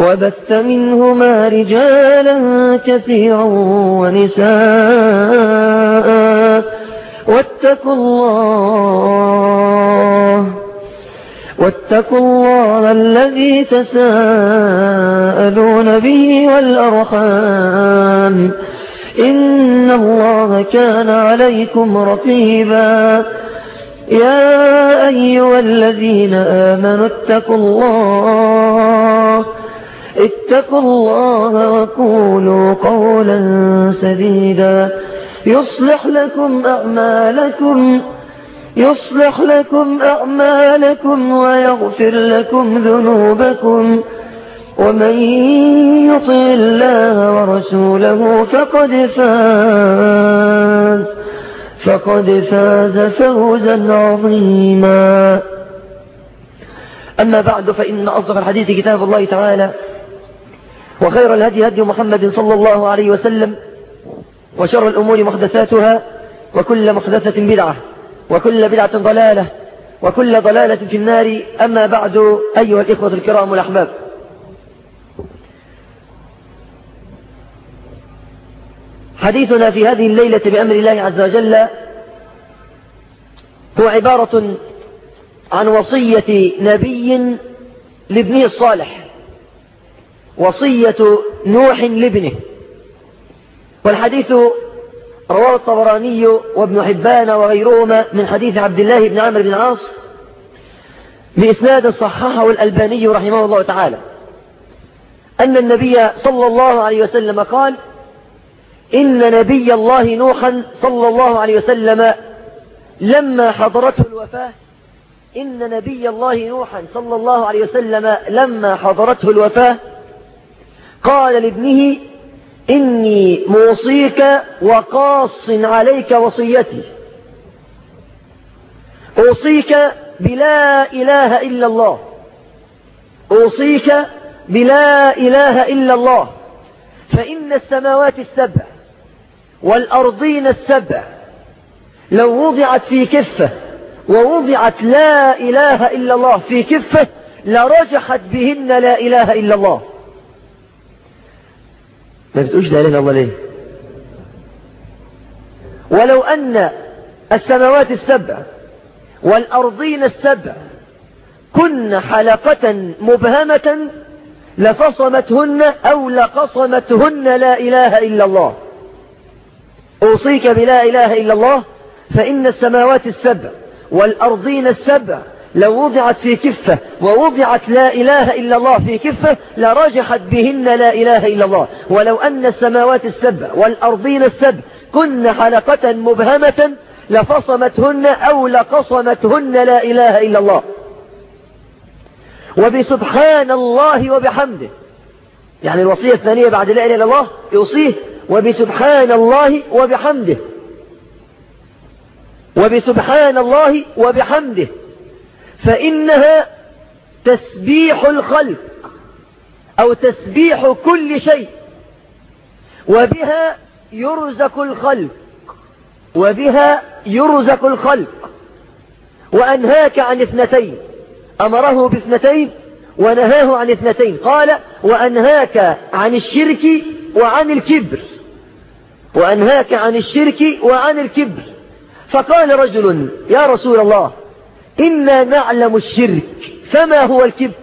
وبث منهما رجالا كثيرا ونساء. واتقوا الله واتقوا الله الذي تساءلون به والأرحام. إن الله كان عليكم رقيبا. يا أيها الذين آمنوا اتقوا الله اتقوا الله وقولوا قولا سديدا. يصلح لكم أعمالكم يصلح لكم أعمالكم ويغفر لكم ذنوبكم. ومن يطع الله ورسوله فقد فاز فقد فاز فوزا عظيما. أما بعد فإن أصدق الحديث كتاب الله تعالى. وخير الهدي هدي محمد صلى الله عليه وسلم وشر الأمور محدثاتها وكل محدثة بدعة وكل بدعة ضلالة وكل ضلالة في النار. أما بعد أيها الإخوة الكرام الأحباب. حديثنا في هذه الليلة بأمر الله عز وجل هو عبارة عن وصية نبي لابنه الصالح. وصية نوح لابنه. والحديث رواه الطبراني وابن حبان وغيرهما من حديث عبد الله بن عمرو بن العاص بإسناد صححه الألباني رحمه الله تعالى. أن النبي صلى الله عليه وسلم قال إن نبي الله نوحا صلى الله عليه وسلم لما حضرته الوفاة إن نبي الله نوحا صلى الله عليه وسلم لما حضرته الوفاة قال لابنه إني موصيك وقاص عليك وصيتي. أوصيك بلا إله إلا الله. أوصيك بلا إله إلا الله. فإن السماوات السبع والأرضين السبع لو وضعت في كفة ووضعت لا إله إلا الله في كفة لرجحت بهن لا إله إلا الله. ما بتقولش لا إله إلا الله ليه؟ ولو أن السماوات السبع والأرضين السبع كن حلقة مبهمة لفصمتهن أو لقصمتهن لا إله إلا الله. أوصيك بلا إله إلا الله فإن السماوات السبع والأرضين السبع لو وضعت في كفة ووضعت لا إله إلا الله في كفة لرجحت بهن لا إله إلا الله. ولو أن السماوات السبع والأرضين السبع كن حلقة مبهمة لفصمتهن أو لقصمتهن لا إله إلا الله. وبسبحان الله وبحمده. يعني الوصية الثانية بعد لا إله إلا الله يوصيه وبسبحان الله وبحمده. وبسبحان الله وبحمده. فإنها تسبيح الخلق أو تسبيح كل شيء وبها يرزق الخلق وبها يرزق الخلق. وأنهاك عن اثنتين أمره باثنتين ونهاه عن اثنتين. قال وأنهاك عن الشرك وعن الكبر. وأنهاك عن الشرك وعن الكبر. فقال رجل يا رسول الله إنا نعلم الشرك فما هو الكبر؟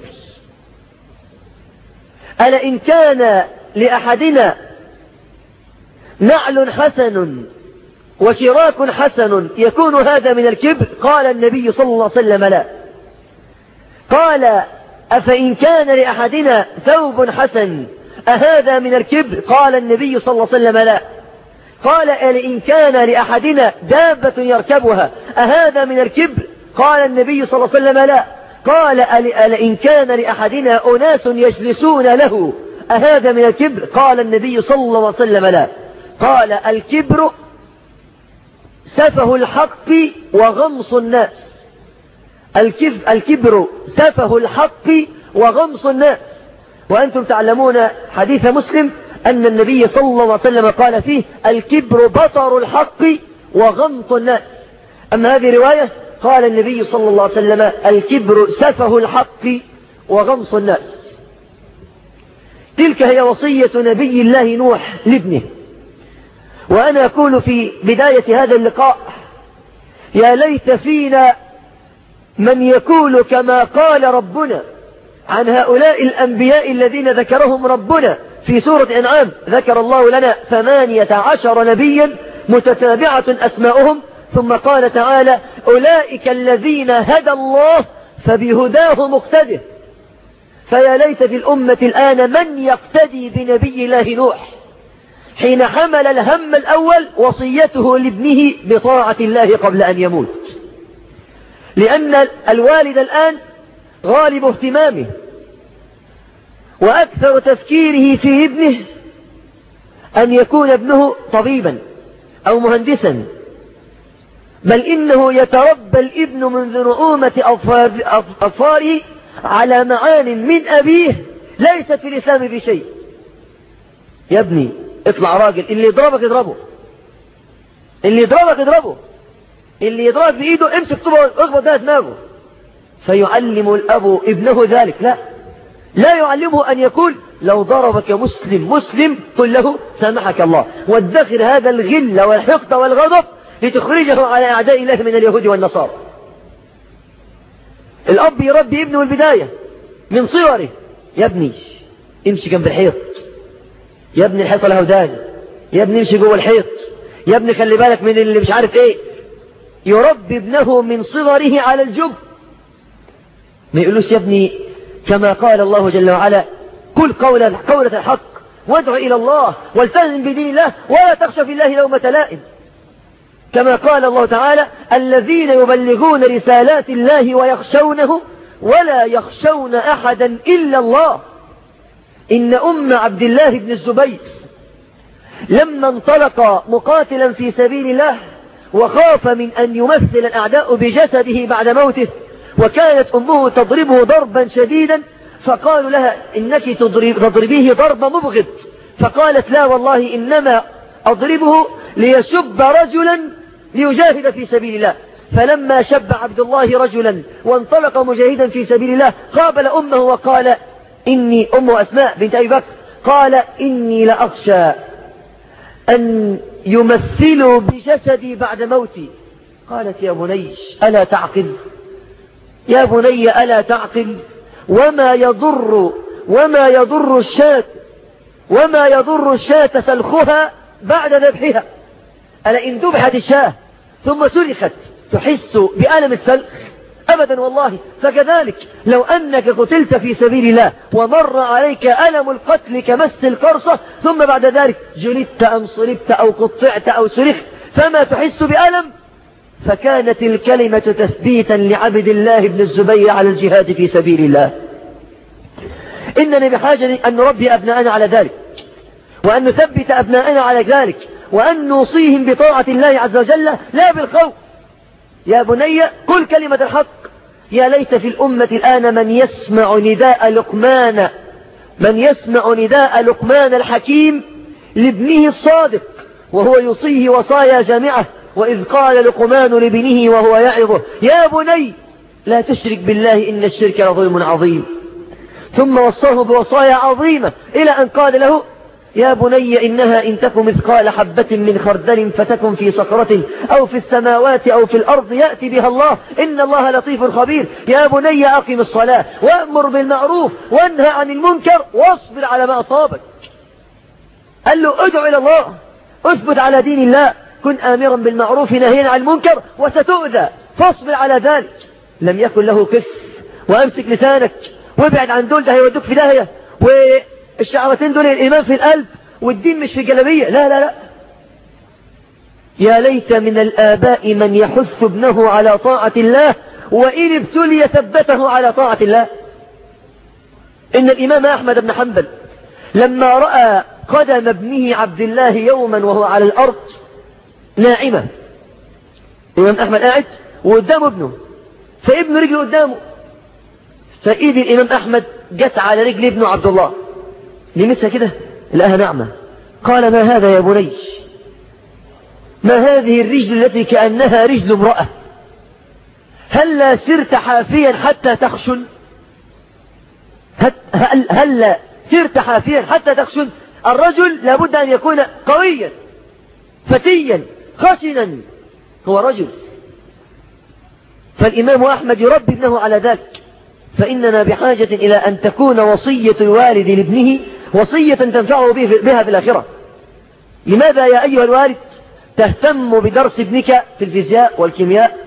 ألا إن كان لأحدنا نعل حسن وشراك حسن يكون هذا من الكبر؟ قال النبي صلى الله عليه وسلم لا. قال أفإن كان لأحدنا ثوب حسن أهذا من الكبر؟ قال النبي صلى الله عليه وسلم لا. قال إن كان لأحدنا دابة يركبها أهذا من الكبر؟ قال النبي صلى الله عليه وسلم لا. قال إن كان لأحدنا أناس يجلسون له أهذا من الكبر؟ قال النبي صلى الله عليه وسلم لا. قال الكبر سفه الحق وغمص الناس. الكبر سفه الحق وغمص الناس. وأنتم تعلمون حديث مسلم أن النبي صلى الله عليه وسلم قال فيه الكبر بطر الحق وغمط الناس. أما هذه رواية قال النبي صلى الله عليه وسلم الكبر سفه الحق وغمص الناس. تلك هي وصية نبي الله نوح لابنه. وأنا أقول في بداية هذا اللقاء يا ليت فينا من يقول كما قال ربنا عن هؤلاء الأنبياء الذين ذكرهم ربنا في سورة إنعام. ذكر الله لنا ثمانية عشر نبيا متتابعة أسماؤهم. ثم قال تعالى أولئك الذين هدى الله فبهداه مقتده. فيا ليت في الأمة الآن من يقتدي بنبي الله نوح. حين حمل الهم الأول وصيته لابنه بطاعة الله قبل أن يموت. لأن الوالد الآن غالب اهتمامه. وأكثر تفكيره في ابنه أن يكون ابنه طبيبا أو مهندسا. بل إنه يتربى الابن منذ نعومة أطفاله على معان من أبيه ليست في الإسلام بشيء. يا ابني اطلع راجل اللي يضربك اضربه اللي يضربك اضربه اللي يضربك بإيده امسك طبعه اخبط ده دماغه. فيعلم الأب ابنه ذلك؟ لا. لا يعلمه أن يقول لو ضربك مسلم مسلم قل له سامحك الله. وادخر هذا الغل والحقد والغضب لتخرجه على أعداء الله من اليهود والنصارى. الأب يربي ابنه البداية من صغره. يا ابني امشي جنب الحيط. يا ابني الحيطة له دان يا ابني امشي جوه الحيط. يا ابني خلي بالك من اللي مش عارف إيه. يربي ابنه من صغره على الجب ما يقولوش يا ابني كما قال الله جل وعلا كل قولة, قولة الحق وادع إلى الله والتزم بدين الله ولا تخشى في الله لومة لائم. كما قال الله تعالى الذين يبلغون رسالات الله ويخشونه ولا يخشون أحدا إلا الله. إن أم عبد الله بن الزبير لما انطلق مقاتلا في سبيل الله وخاف من أن يمثل الأعداء بجسده بعد موته وكانت أمه تضربه ضربا شديدا فقالوا لها إنك تضرب تضربيه ضرب مبغض. فقالت لا والله إنما أضربه ليسب رجلا ليجاهد في سبيل الله. فلما شب عبد الله رجلا وانطلق مجاهدا في سبيل الله قابل أمه وقال إني أم أسماء بنت أبي بكر. قال إني لأخشى أن يمثلوا بجسدي بعد موتي. قالت يا بني ألا تعقل؟ يا بني ألا تعقل؟ وما يضر وما يضر الشاة وما يضر الشاة سلخها بعد ذبحها؟ ألا إن ذبحت الشاة ثم سلخت تحس بألم السلخ أبدا والله. فكذلك لو أنك قتلت في سبيل الله ومر عليك ألم القتل كمس القرصة ثم بعد ذلك جلدت أم صلبت أو قطعت أو سلخت فما تحس بألم؟ فكانت الكلمة تثبيتا لعبد الله بن الزبير على الجهاد في سبيل الله. إننا بحاجة أن نربي أبناءنا على ذلك وأن نثبت أبناءنا على ذلك وأن نوصيهم بطاعة الله عز وجل لا بالخوف يا بني قل كلمة الحق. يا ليت في الأمة الآن من يسمع نداء لقمان من يسمع نداء لقمان الحكيم لابنه الصادق وهو يصيه وصايا جامعة وإذ قال لقمان لابنه وهو يعظه يا بني لا تشرك بالله إن الشرك لظلم عظيم. ثم وصاه بوصايا عظيمة إلى أن قال له يا بني إنها إن تك مثقال حبة من خردل فتكن في صخرة أو في السماوات أو في الأرض يأتي بها الله. إن الله لطيف خبير. يا بني أقم الصلاة وأمر بالمعروف وانهى عن المنكر واصبر على ما أصابك. قال له ادعو إلى الله. اثبت على دين الله. كن آمرا بالمعروف نهيا عن المنكر وستؤذى. فاصبر على ذلك. لم يكن له كف. وامسك لسانك. وابعد عن دول ده هيودوك في داهية. والشعرتين دول الإيمان في القلب والدين مش في الجلبية لا لا لا. يا ليت من الآباء من يحث ابنه على طاعة الله وإن ابتلي ثبته على طاعة الله. إن الإمام أحمد بن حنبل لما رأى قدم ابنه عبد الله يوما وهو على الأرض ناعمة. الإمام أحمد قاعد وقدامه ابنه فابنه رجله قدامه. فإيد الإمام أحمد جت على رجل ابنه عبد الله. لمسها كده؟ لقاها نعمة قال ما هذا يا بني ما هذه الرجل التي كأنها رجل امرأة؟ هل سرت حافيا حتى تخشن؟ هل, هل سرت حافيا حتى تخشن؟ الرجل لابد أن يكون قويا فتيا خشنا. هو رجل. فالإمام أحمد يربي ابنه على ذلك. فإننا بحاجة إلى أن تكون وصية الوالد لابنه وصية تنفعه بها في الآخرة. لماذا يا أيها الوالد تهتم بدرس ابنك في الفيزياء والكيمياء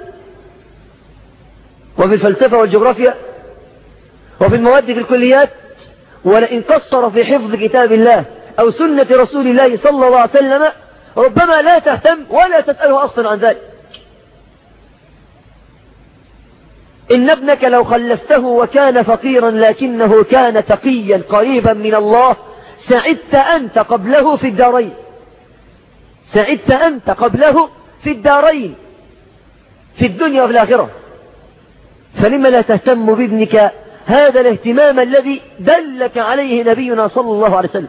وفي الفلسفة والجغرافيا وفي المواد في الكليات ولئن قصر في حفظ كتاب الله أو سنة رسول الله صلى الله عليه وسلم ربما لا تهتم ولا تسأله أصلا عن ذلك. إن ابنك لو خلفته وكان فقيرا لكنه كان تقيا قريبا من الله سعدت أنت قبله في الدارين. سعدت أنت قبله في الدارين في الدنيا وفي الآخرة. فلما لا تهتم بابنك هذا الاهتمام الذي دلك عليه نبينا صلى الله عليه وسلم؟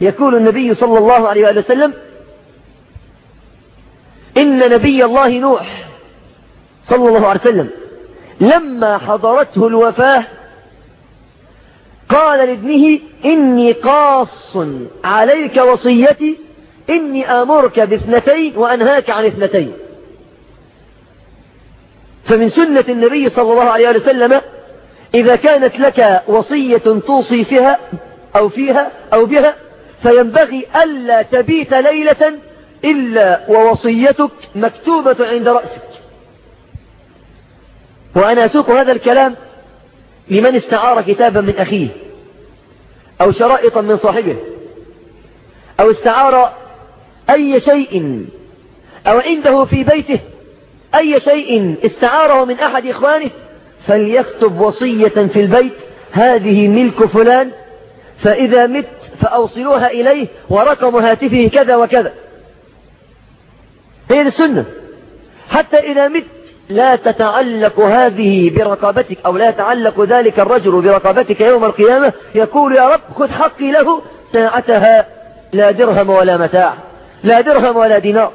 يقول النبي صلى الله عليه وسلم إن نبي الله نوح صلى الله عليه وسلم لما حضرته الوفاة قال لابنه إني قاص عليك وصيتي إني آمرك باثنتين وأنهاك عن اثنتين. فمن سنة النبي صلى الله عليه وسلم إذا كانت لك وصية توصي فيها أو فيها أو بها فينبغي ألا تبيت ليلة إلا ووصيتك مكتوبة عند رأسك. وأنا أسوق هذا الكلام لمن استعار كتابا من أخيه أو شرائطا من صاحبه أو استعار أي شيء أو عنده في بيته أي شيء استعاره من أحد إخوانه فليكتب وصية في البيت هذه ملك فلان فإذا مت فأوصلوها إليه ورقم هاتفه كذا وكذا. هي السنة. حتى إذا مت لا تتعلق هذه برقبتك أو لا يتعلق ذلك الرجل برقبتك يوم القيامة يقول يا رب خذ حقي له ساعتها لا درهم ولا متاع لا درهم ولا دينار.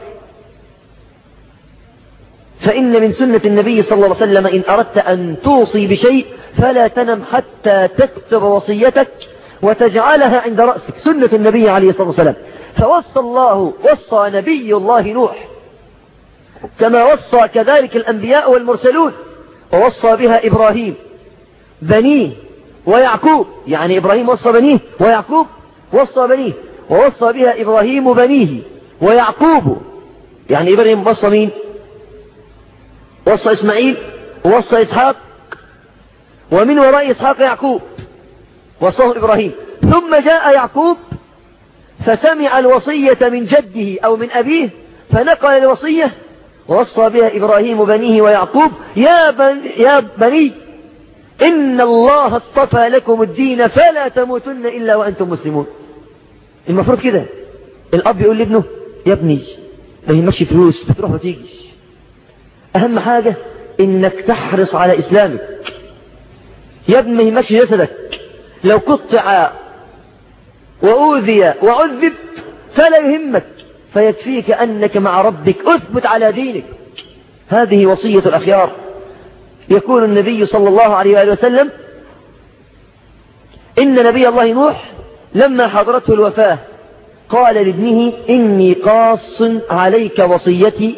فإن من سنة النبي صلى الله عليه وسلم إن أردت أن توصي بشيء فلا تنم حتى تكتب وصيتك وتجعلها عند رأسك. سنة النبي عليه الصلاة والسلام. فوصى الله وصى نبي الله نوح. كما وصى كذلك الأنبياء والمرسلون ووصى بها إبراهيم بنيه ويعقوب يعني إبراهيم وصى بنيه ويعقوب وصى بنيه ووصى بها إبراهيم بنيه ويعقوب يعني إبراهيم وصى مين؟ وصى إسماعيل ووصى إسحاق ومن وراء إسحاق يعقوب وصاه إبراهيم. ثم جاء يعقوب فسمع الوصية من جده أو من أبيه فنقل الوصية ووصى بها إبراهيم بنيه ويعقوب يا, بن يا بني إن الله اصطفى لكم الدين فلا تموتن إلا وأنتم مسلمون. المفروض كده. الأب يقول لابنه يا ابني ما يمشي فلوس بتروح وتيجي. أهم حاجة إنك تحرص على إسلامك. يا ابني ما يمشي جسدك. لو قطع وأوذي وعذب فلا يهمك. فيكفيك أنك مع ربك. أثبت على دينك. هذه وصية الأخيار. يقول النبي صلى الله عليه وآله وسلم إن نبي الله نوح لما حضرته الوفاة قال لابنه إني قاص عليك وصيتي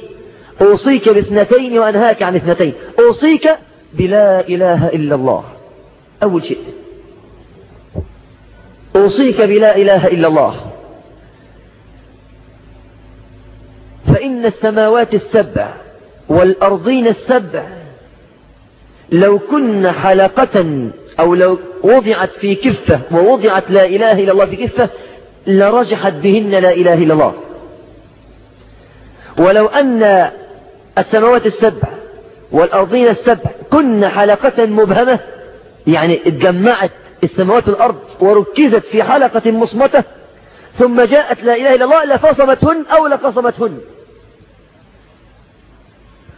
أوصيك باثنتين وأنهاك عن اثنتين. أوصيك بلا إله إلا الله. أول شيء أوصيك بلا إله إلا الله. فإن السماوات السبع والأرضين السبع لو كن حلقة أو لو وضعت في كفة ووضعت لا إله إلا الله في كفة لرجحت بهن لا إله إلا الله. ولو أن السماوات السبع والأرضين السبع كن حلقة مبهمة يعني اتجمعت السماوات والأرض وركزت في حلقة مصمتة ثم جاءت لا إله إلا الله لفصمتهن أو لفصمتهن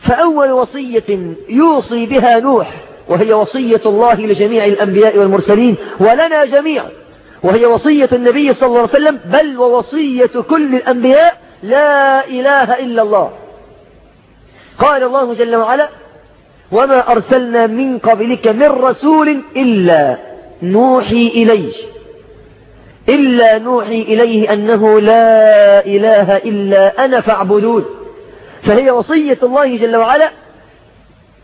فأول وصية يوصي بها نوح وهي وصية الله لجميع الأنبياء والمرسلين ولنا جميعا وهي وصية النبي صلى الله عليه وسلم بل ووصية كل الأنبياء لا إله إلا الله. قال الله جل وعلا وما أرسلنا من قبلك من رسول إلا نوحي إليه إلا نوحي إليه أنه لا إله إلا أنا فاعبدون. فهي وصية الله جل وعلا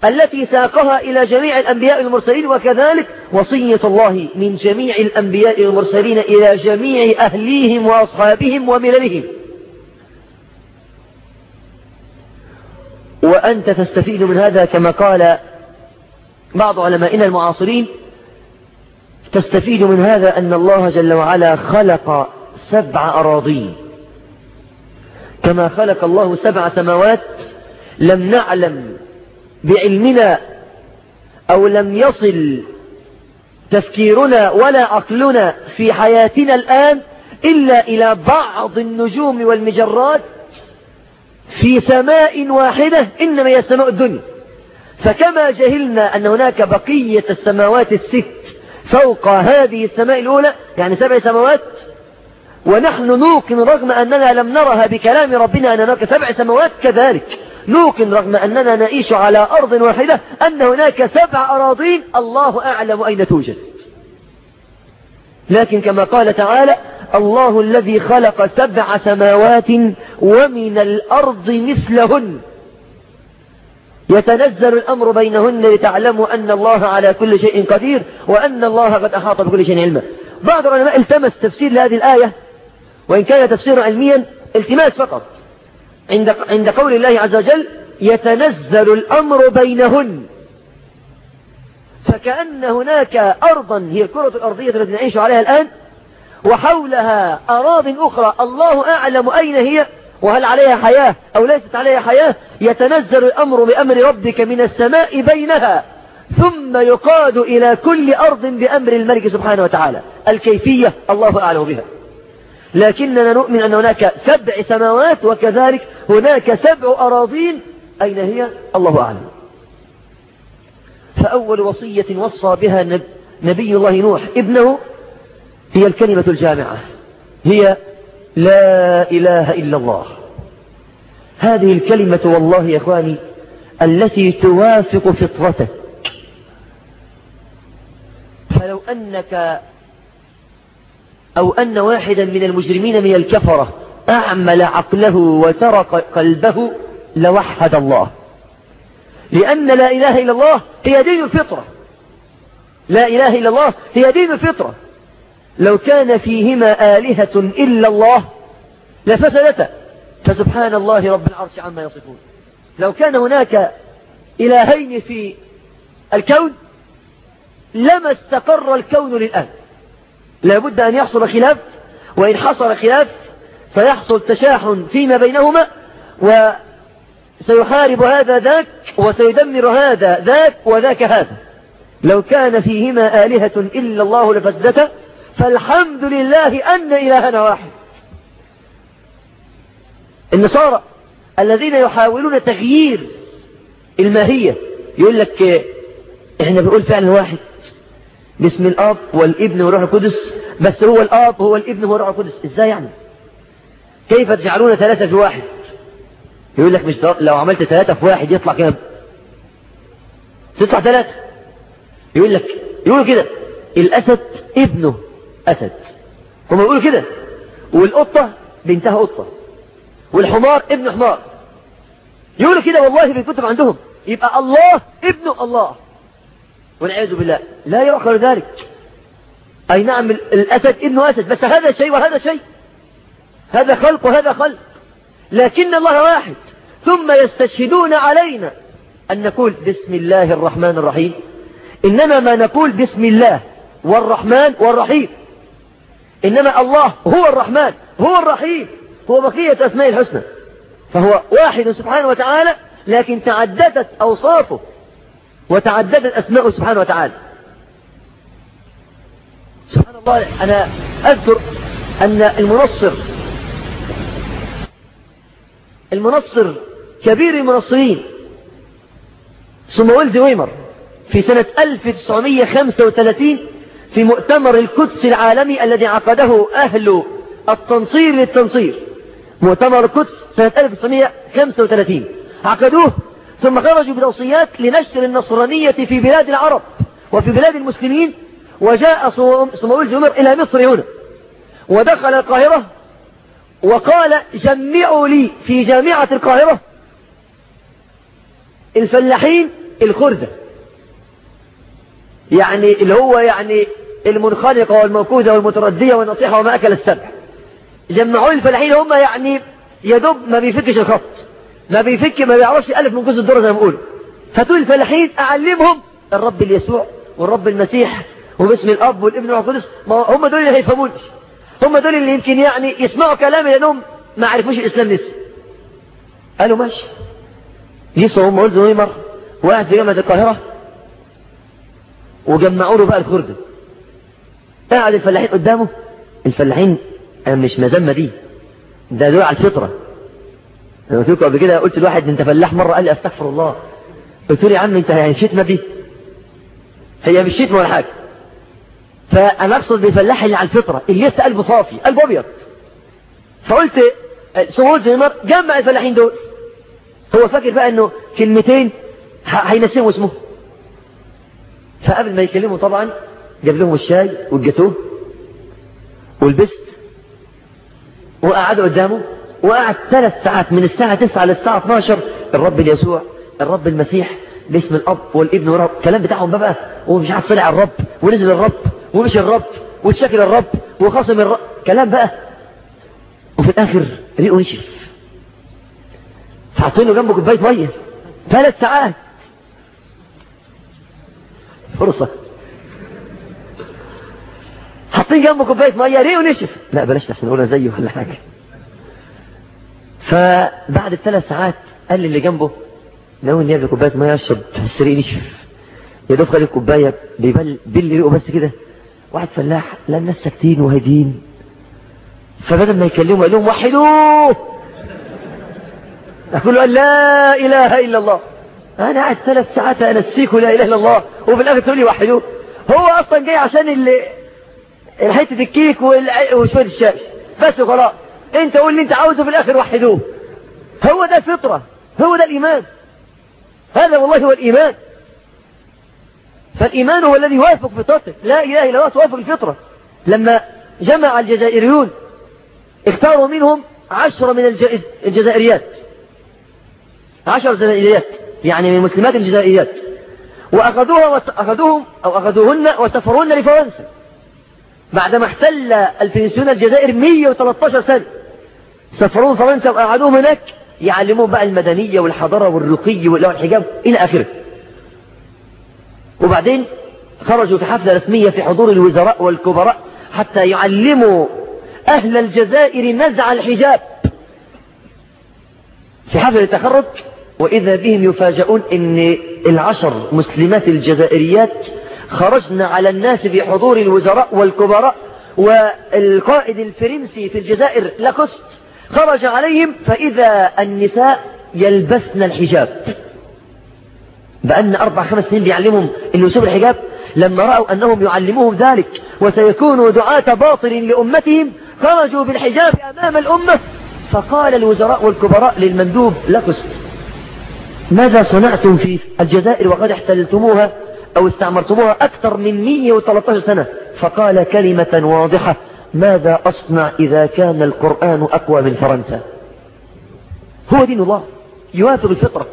التي ساقها إلى جميع الأنبياء المرسلين وكذلك وصية الله من جميع الأنبياء المرسلين إلى جميع أهليهم وأصحابهم ومللهم. وأنت تستفيد من هذا كما قال بعض علمائنا المعاصرين تستفيد من هذا أن الله جل وعلا خلق سبع أراضين. كما خلق الله سبع سماوات لم نعلم بعلمنا أو لم يصل تفكيرنا ولا عقلنا في حياتنا الآن إلا إلى بعض النجوم والمجرات في سماء واحدة إنما هي السماء الدنيا. فكما جهلنا أن هناك بقية السماوات الست فوق هذه السماء الأولى يعني سبع سماوات ونحن نوقن رغم أننا لم نرها بكلام ربنا أن هناك سبع سماوات كذلك. نوقن رغم أننا نعيش على أرض واحدة أن هناك سبع أراضين الله أعلم أين توجد. لكن كما قال تعالى الله الذي خلق سبع سماوات ومن الأرض مثلهن. يتنزل الأمر بينهن لتعلموا أن الله على كل شيء قدير وأن الله قد أحاط بكل شيء علما. بعض العلماء التمس تفسير لهذه الآية وإن كان تفسيرا علميا التماس فقط. عند عند قول الله عز وجل يتنزل الأمر بينهن. فكأن هناك أرضا هي الكرة الأرضية التي نعيش عليها الآن وحولها أراض أخرى الله أعلم أين هي وهل عليها حياة أو ليست عليها حياة يتنزل الأمر بأمر ربك من السماء بينها ثم يقاد إلى كل أرض بأمر الملك سبحانه وتعالى. الكيفية الله أعلم بها. لكننا نؤمن أن هناك سبع سماوات وكذلك هناك سبع أراضين. أين هي؟ الله أعلم. فأول وصية وصى بها نبي الله نوح ابنه هي الكلمة الجامعة هي لا إله إلا الله. هذه الكلمة والله يا إخواني التي توافق فطرتك. فلو أنك أو أن واحدا من المجرمين من الكفرة أعمل عقله وترك قلبه لوحد الله. لأن لا إله إلا الله هي دين الفطرة. لا إله إلا الله هي دين الفطرة. لو كان فيهما آلهة إلا الله لفسدتا. فسبحان الله رب العرش عما يصفون. لو كان هناك إلهين في الكون لما استقر الكون للآن. لابد أن يحصل خلاف وإن حصل خلاف سيحصل تشاحن فيما بينهما وسيحارب هذا ذاك وسيدمر هذا ذاك وذاك هذا. لو كان فيهما آلهة إلا الله لفسدتا فالحمد لله أن إلهنا واحد. النصارى الذين يحاولون تغيير الماهية يقول لك إحنا بنقول فعلا واحد. باسم الاب والابن والروح القدس. بس هو الاب هو الابن هو الروح القدس. إزاي يعني؟ كيف تجعلون ثلاثة في واحد؟ يقول لك مش لو عملت ثلاثة في واحد يطلع كام تطلع ثلاثة. يقول لك يقول كده. الأسد ابنه أسد. هم يقولوا كده. والقطة بنتها قطة. والحمار ابن حمار. يقولوا كده والله في الكتب عندهم. يبقى الله ابن الله. والعياذ بالله. لا يعقل ذلك. أي نعم الأسد ابن أسد بس هذا شيء وهذا شيء. هذا خلق وهذا خلق. لكن الله واحد. ثم يستشهدون علينا أن نقول بسم الله الرحمن الرحيم. إنما ما نقول بسم الله والرحمن والرحيم. إنما الله هو الرحمن هو الرحيم. هو بقية أسماء الحسنى. فهو واحد سبحانه وتعالى لكن تعددت أوصافه. وتعددت أسماءه سبحانه وتعالى. سبحان الله أنا أذكر أن المنصر المنصر كبير المنصرين ثم ولد ويمر في سنة 1935 في مؤتمر القدس العالمي الذي عقده أهل التنصير للتنصير. مؤتمر القدس سنة 1935 عقدوه ثم خرجوا بتوصيات لنشر النصرانية في بلاد العرب وفي بلاد المسلمين وجاء صمويل جمر إلى مصر هنا ودخل القاهرة وقال جمعوا لي في جامعة القاهرة الفلاحين الخردة. يعني اللي هو يعني المنخنقة والموكودة والمتردية والنصيحة وما أكل السبع جمعوا الفلاحين هم يعني يدب ما بيفكش الخط. ما بيفك ما بيعرفش ألف من جزء الدرة زي ما بقول فتقول الفلاحين أعلمهم الرب اليسوع والرب المسيح وباسم الأب والابن والقدس هم دول اللي هيفهمونش هم دول اللي يمكن يعني يسمعوا كلامي لأنهم ما عرفوش الإسلام لسه. قالوا ماشي. يسوا هم ولد زهيمر وقعد في جامعة القاهرة. وجمعوا له بقى الخردة. قاعد الفلاحين قدامه. الفلاحين أنا مش مذمة دي. ده دول على الفطرة. أنا قلت لكم قبل كده قلت لواحد انت فلاح مرة قال لي أستغفر الله. قلت له يا عم انت يعني شتمة دي هي مش شتمة ولا حاجة. فأنا أقصد بالفلاح اللي على الفطرة اللي لسه قلبه صافي قلبه أبيض. فقلت سمو زمر جمع الفلاحين دول. هو فاكر بقى إنه كلمتين هينسيهم اسمه. فقبل ما يكلموا طبعا جاب لهم الشاي والجاتوه والبست وقعدوا قدامه. وقعد ثلاث ساعات من الساعة 9 للساعة 12 الرب اليسوع الرب المسيح باسم الأب والابن والرب الكلام بتاعهم بقى ومش عارف طلع الرب ونزل الرب ومشي الرب واتشكل الرب وخصم الرب كلام بقى. وفي الآخر ريقه نشف فحطينه جنبه كوباية مية. ثلاث ساعات. فرصة. حاطين جنبه كوباية مية ريقه نشف. لا بلاش عشان نقولها زيه ولا حاجة. فبعد الثلاث ساعات قال لي اللي جنبه ناوي إني أبني كوباية مية أشرب السرير يشف يا دوب خد الكوباية بيبل بل ريقه بس كده. واحد فلاح لا الناس ساكتين وهادين. فبدل ما يكلموا قال لهم وحدوه يقولوا قال لا إله إلا الله. أنا قاعد ثلاث ساعات انسيكوا لا إله إلا الله وفي الآخر تقول لي وحدوه هو أصلا جاي عشان اللي حتة الكيك وشوية الشاي. بس وخلاص. انت قول اللي انت عاوزه في الآخر وحدوه. هو ده الفطرة هو ده الإيمان. هذا والله هو الإيمان. فالإيمان هو الذي يوافق فطرته. لا إله إلا الله توافق الفطرة. لما جمع الجزائريون اختاروا منهم عشرة من الجزائريات. عشر جزائريات يعني من مسلمات الجزائريات. وأخذوها وأخذوهم أو أخذوهن وسفروهن لفرنسا. بعدما احتل الفرنسيون الجزائر 113 سنة. سفروهم فرنسا وقعدوهم هناك يعلموهم بقى المدنية والحضارة والرقي والحجاب إلى آخره. وبعدين خرجوا في حفلة رسمية في حضور الوزراء والكبراء حتى يعلموا أهل الجزائر نزع الحجاب. في حفل التخرج وإذا بهم يفاجئون أن العشر مسلمات الجزائريات خرجنا على الناس في حضور الوزراء والكبراء والقائد الفرنسي في الجزائر لاكوست خرج عليهم فإذا النساء يلبسن الحجاب. بأن أربع خمس سنين بيعلمهم أنه يسوي الحجاب لما رأوا أنهم يعلموهم ذلك وسيكونوا دعاة باطل لأمتهم خرجوا بالحجاب أمام الأمة. فقال الوزراء والكبراء للمندوب لاكوست ماذا صنعتم في الجزائر وقد احتلتموها أو استعمرتموها أكثر من 113 سنة؟ فقال كلمة واضحة ماذا أصنع إذا كان القرآن أقوى من فرنسا؟ هو دين الله يوافق الفطرة.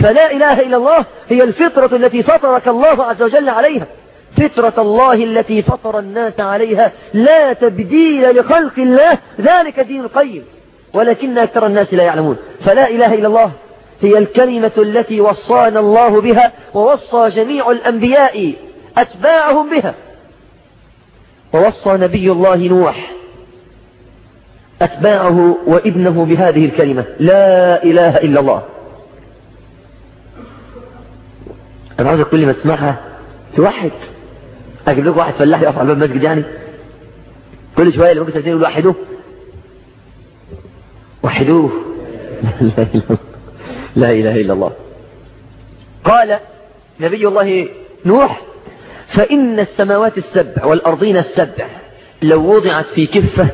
فلا إله إلا الله هي الفطرة التي فطرك الله عز وجل عليها. فطرة الله التي فطر الناس عليها لا تبديل لخلق الله ذلك دين القيم. ولكن أكثر الناس لا يعلمون. فلا إله إلا الله هي الكلمة التي وصانا الله بها ووصى جميع الأنبياء أتباعهم بها. ووصى نبي الله نوح أتباعه وابنه بهذه الكلمة لا إله إلا الله. أنا عاوزك كل ما تسمعها توحد. أجيب لكم واحد فلاح يقف على باب المسجد يعني؟ كل شوية اللي ممكن سنتين يقول وحدوه. وحدوه لا إله إلا الله. قال نبي الله نوح فإن السماوات السبع والأرضين السبع لو وضعت في كفة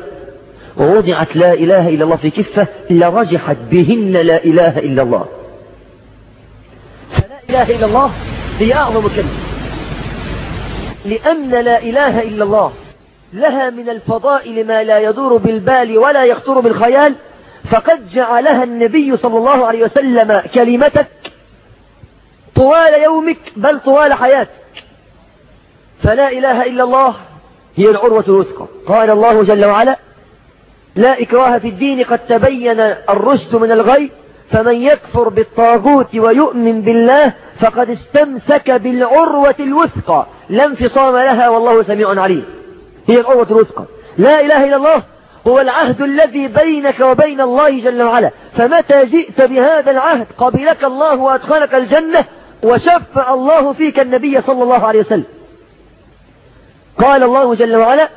ووضعت لا إله إلا الله في كفة لرجحت بهن لا إله إلا الله. فلا إله إلا الله هي أعظم كلمة. لأن لا إله إلا الله لها من الفضائل ما لا يدور بالبال ولا يخطر بالخيال. فقد جعلها النبي صلى الله عليه وسلم كلمتك طوال يومك بل طوال حياتك. فلا إله إلا الله هي العروة الوثقى. قال الله جل وعلا لا إكراه في الدين قد تبين الرشد من الغي فمن يكفر بالطاغوت ويؤمن بالله فقد استمسك بالعروة الوثقى. لا انفصام لها والله سميع عليم. هي العروة الوثقى. لا إله إلا الله هو العهد الذي بينك وبين الله جل وعلا. فمتى جئت بهذا العهد قبلك الله وأدخلك الجنة وشفع الله فيك النبي صلى الله عليه وسلم. قال الله جل وعلا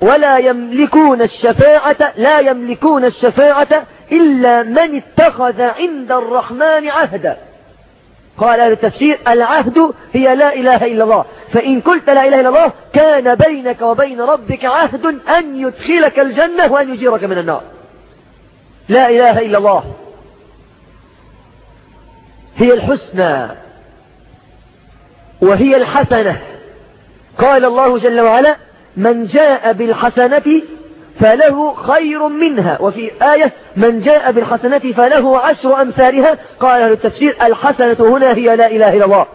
ولا يملكون الشفاعة لا يملكون الشفاعة إلا من اتخذ عند الرحمن عهدا. قال أهل التفسير العهد هي لا إله إلا الله. فإن قلت لا إله إلا الله كان بينك وبين ربك عهد أن يدخلك الجنة وأن يجيرك من النار. لا إله إلا الله. هي الحسنى وهي الحسنة. قال الله جل وعلا من جاء بالحسنة فله خير منها. وفي آية من جاء بالحسنة فله عشر أمثالها. قال أهل التفسير الحسنة هنا هي لا إله إلا الله.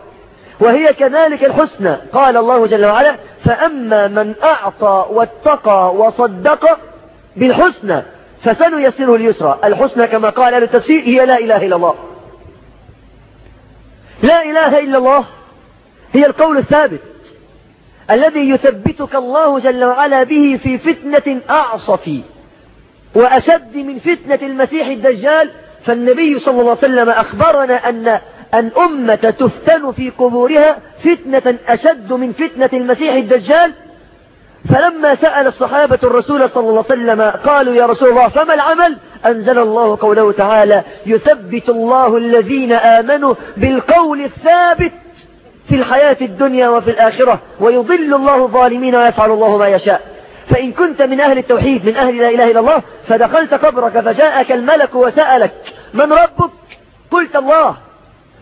وهي كذلك الحسنى. قال الله جل وعلا فأما من أعطى واتقى وصدق بالحسنى فسنيسره اليسرى. الحسنى كما قال أهل التفسير هي لا إله إلا الله. لا إله إلا الله هي القول الثابت. الذي يثبتك الله جل وعلا به في فتنة أعصف وأشد من فتنة المسيح الدجال فالنبي صلى الله عليه وسلم أخبرنا أن أن أمة تفتن في قبورها فتنة أشد من فتنة المسيح الدجال. فلما سأل الصحابة الرسول صلى الله عليه وسلم قالوا يا رسول الله فما العمل؟ أنزل الله قوله تعالى يثبت الله الذين آمنوا بالقول الثابت في الحياة الدنيا وفي الآخرة ويضل الله الظالمين ويفعل الله ما يشاء. فإن كنت من أهل التوحيد من أهل لا إله إلا الله فدخلت قبرك فجاءك الملك وسألك من ربك؟ قلت الله.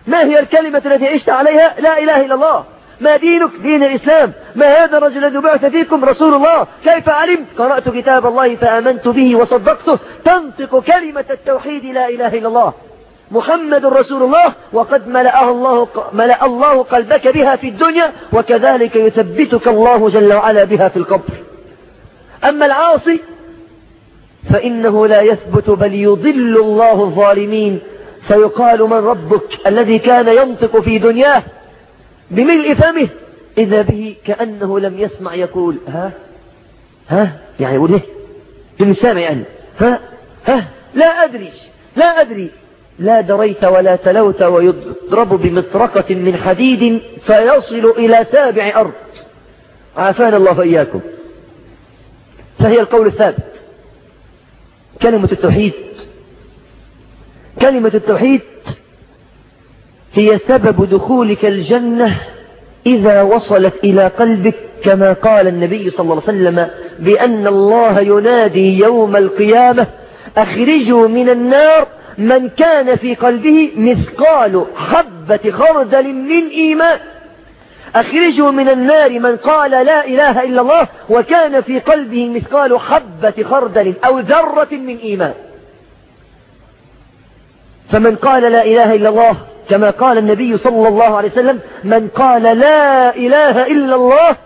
ما هي الكلمة التي عشت عليها؟ لا إله إلا الله. ما دينك؟ دين الإسلام. ما هذا الرجل الذي بعث فيكم؟ رسول الله. كيف علمت؟ قرأت كتاب الله فآمنت به وصدقته. تنطق كلمة التوحيد لا إله إلا الله. محمد رسول الله وقد ملأه الله, ملأ الله قلبك بها في الدنيا وكذلك يثبتك الله جل وعلا بها في القبر. أما العاصي فإنه لا يثبت بل يضل الله الظالمين. فيقال من ربك الذي كان ينطق في دنياه بملء فمه إذا به كأنه لم يسمع يقول ها؟ ها؟ يعني يقول إيه؟ سامع يعني ها؟ ها؟ لا أدري لا أدري. لا دريت ولا تلوت ويضرب بمطرقة من حديد فيصل إلى سابع أرض. عافانا الله فإياكم فهي القول الثابت. كلمة التوحيد. كلمة التوحيد هي سبب دخولك الجنة إذا وصلت إلى قلبك كما قال النبي صلى الله عليه وسلم بأن الله ينادي يوم القيامة أخرجوا من النار من كان في قلبه مثقال حبة خردل من إيمان. أخرجوا من النار من قال لا إله إلا الله وكان في قلبه مثقال حبة خردل أو ذرة من إيمان. فمن قال لا إله إلا الله كما قال النبي صلى الله عليه وسلم من قال لا إله إلا الله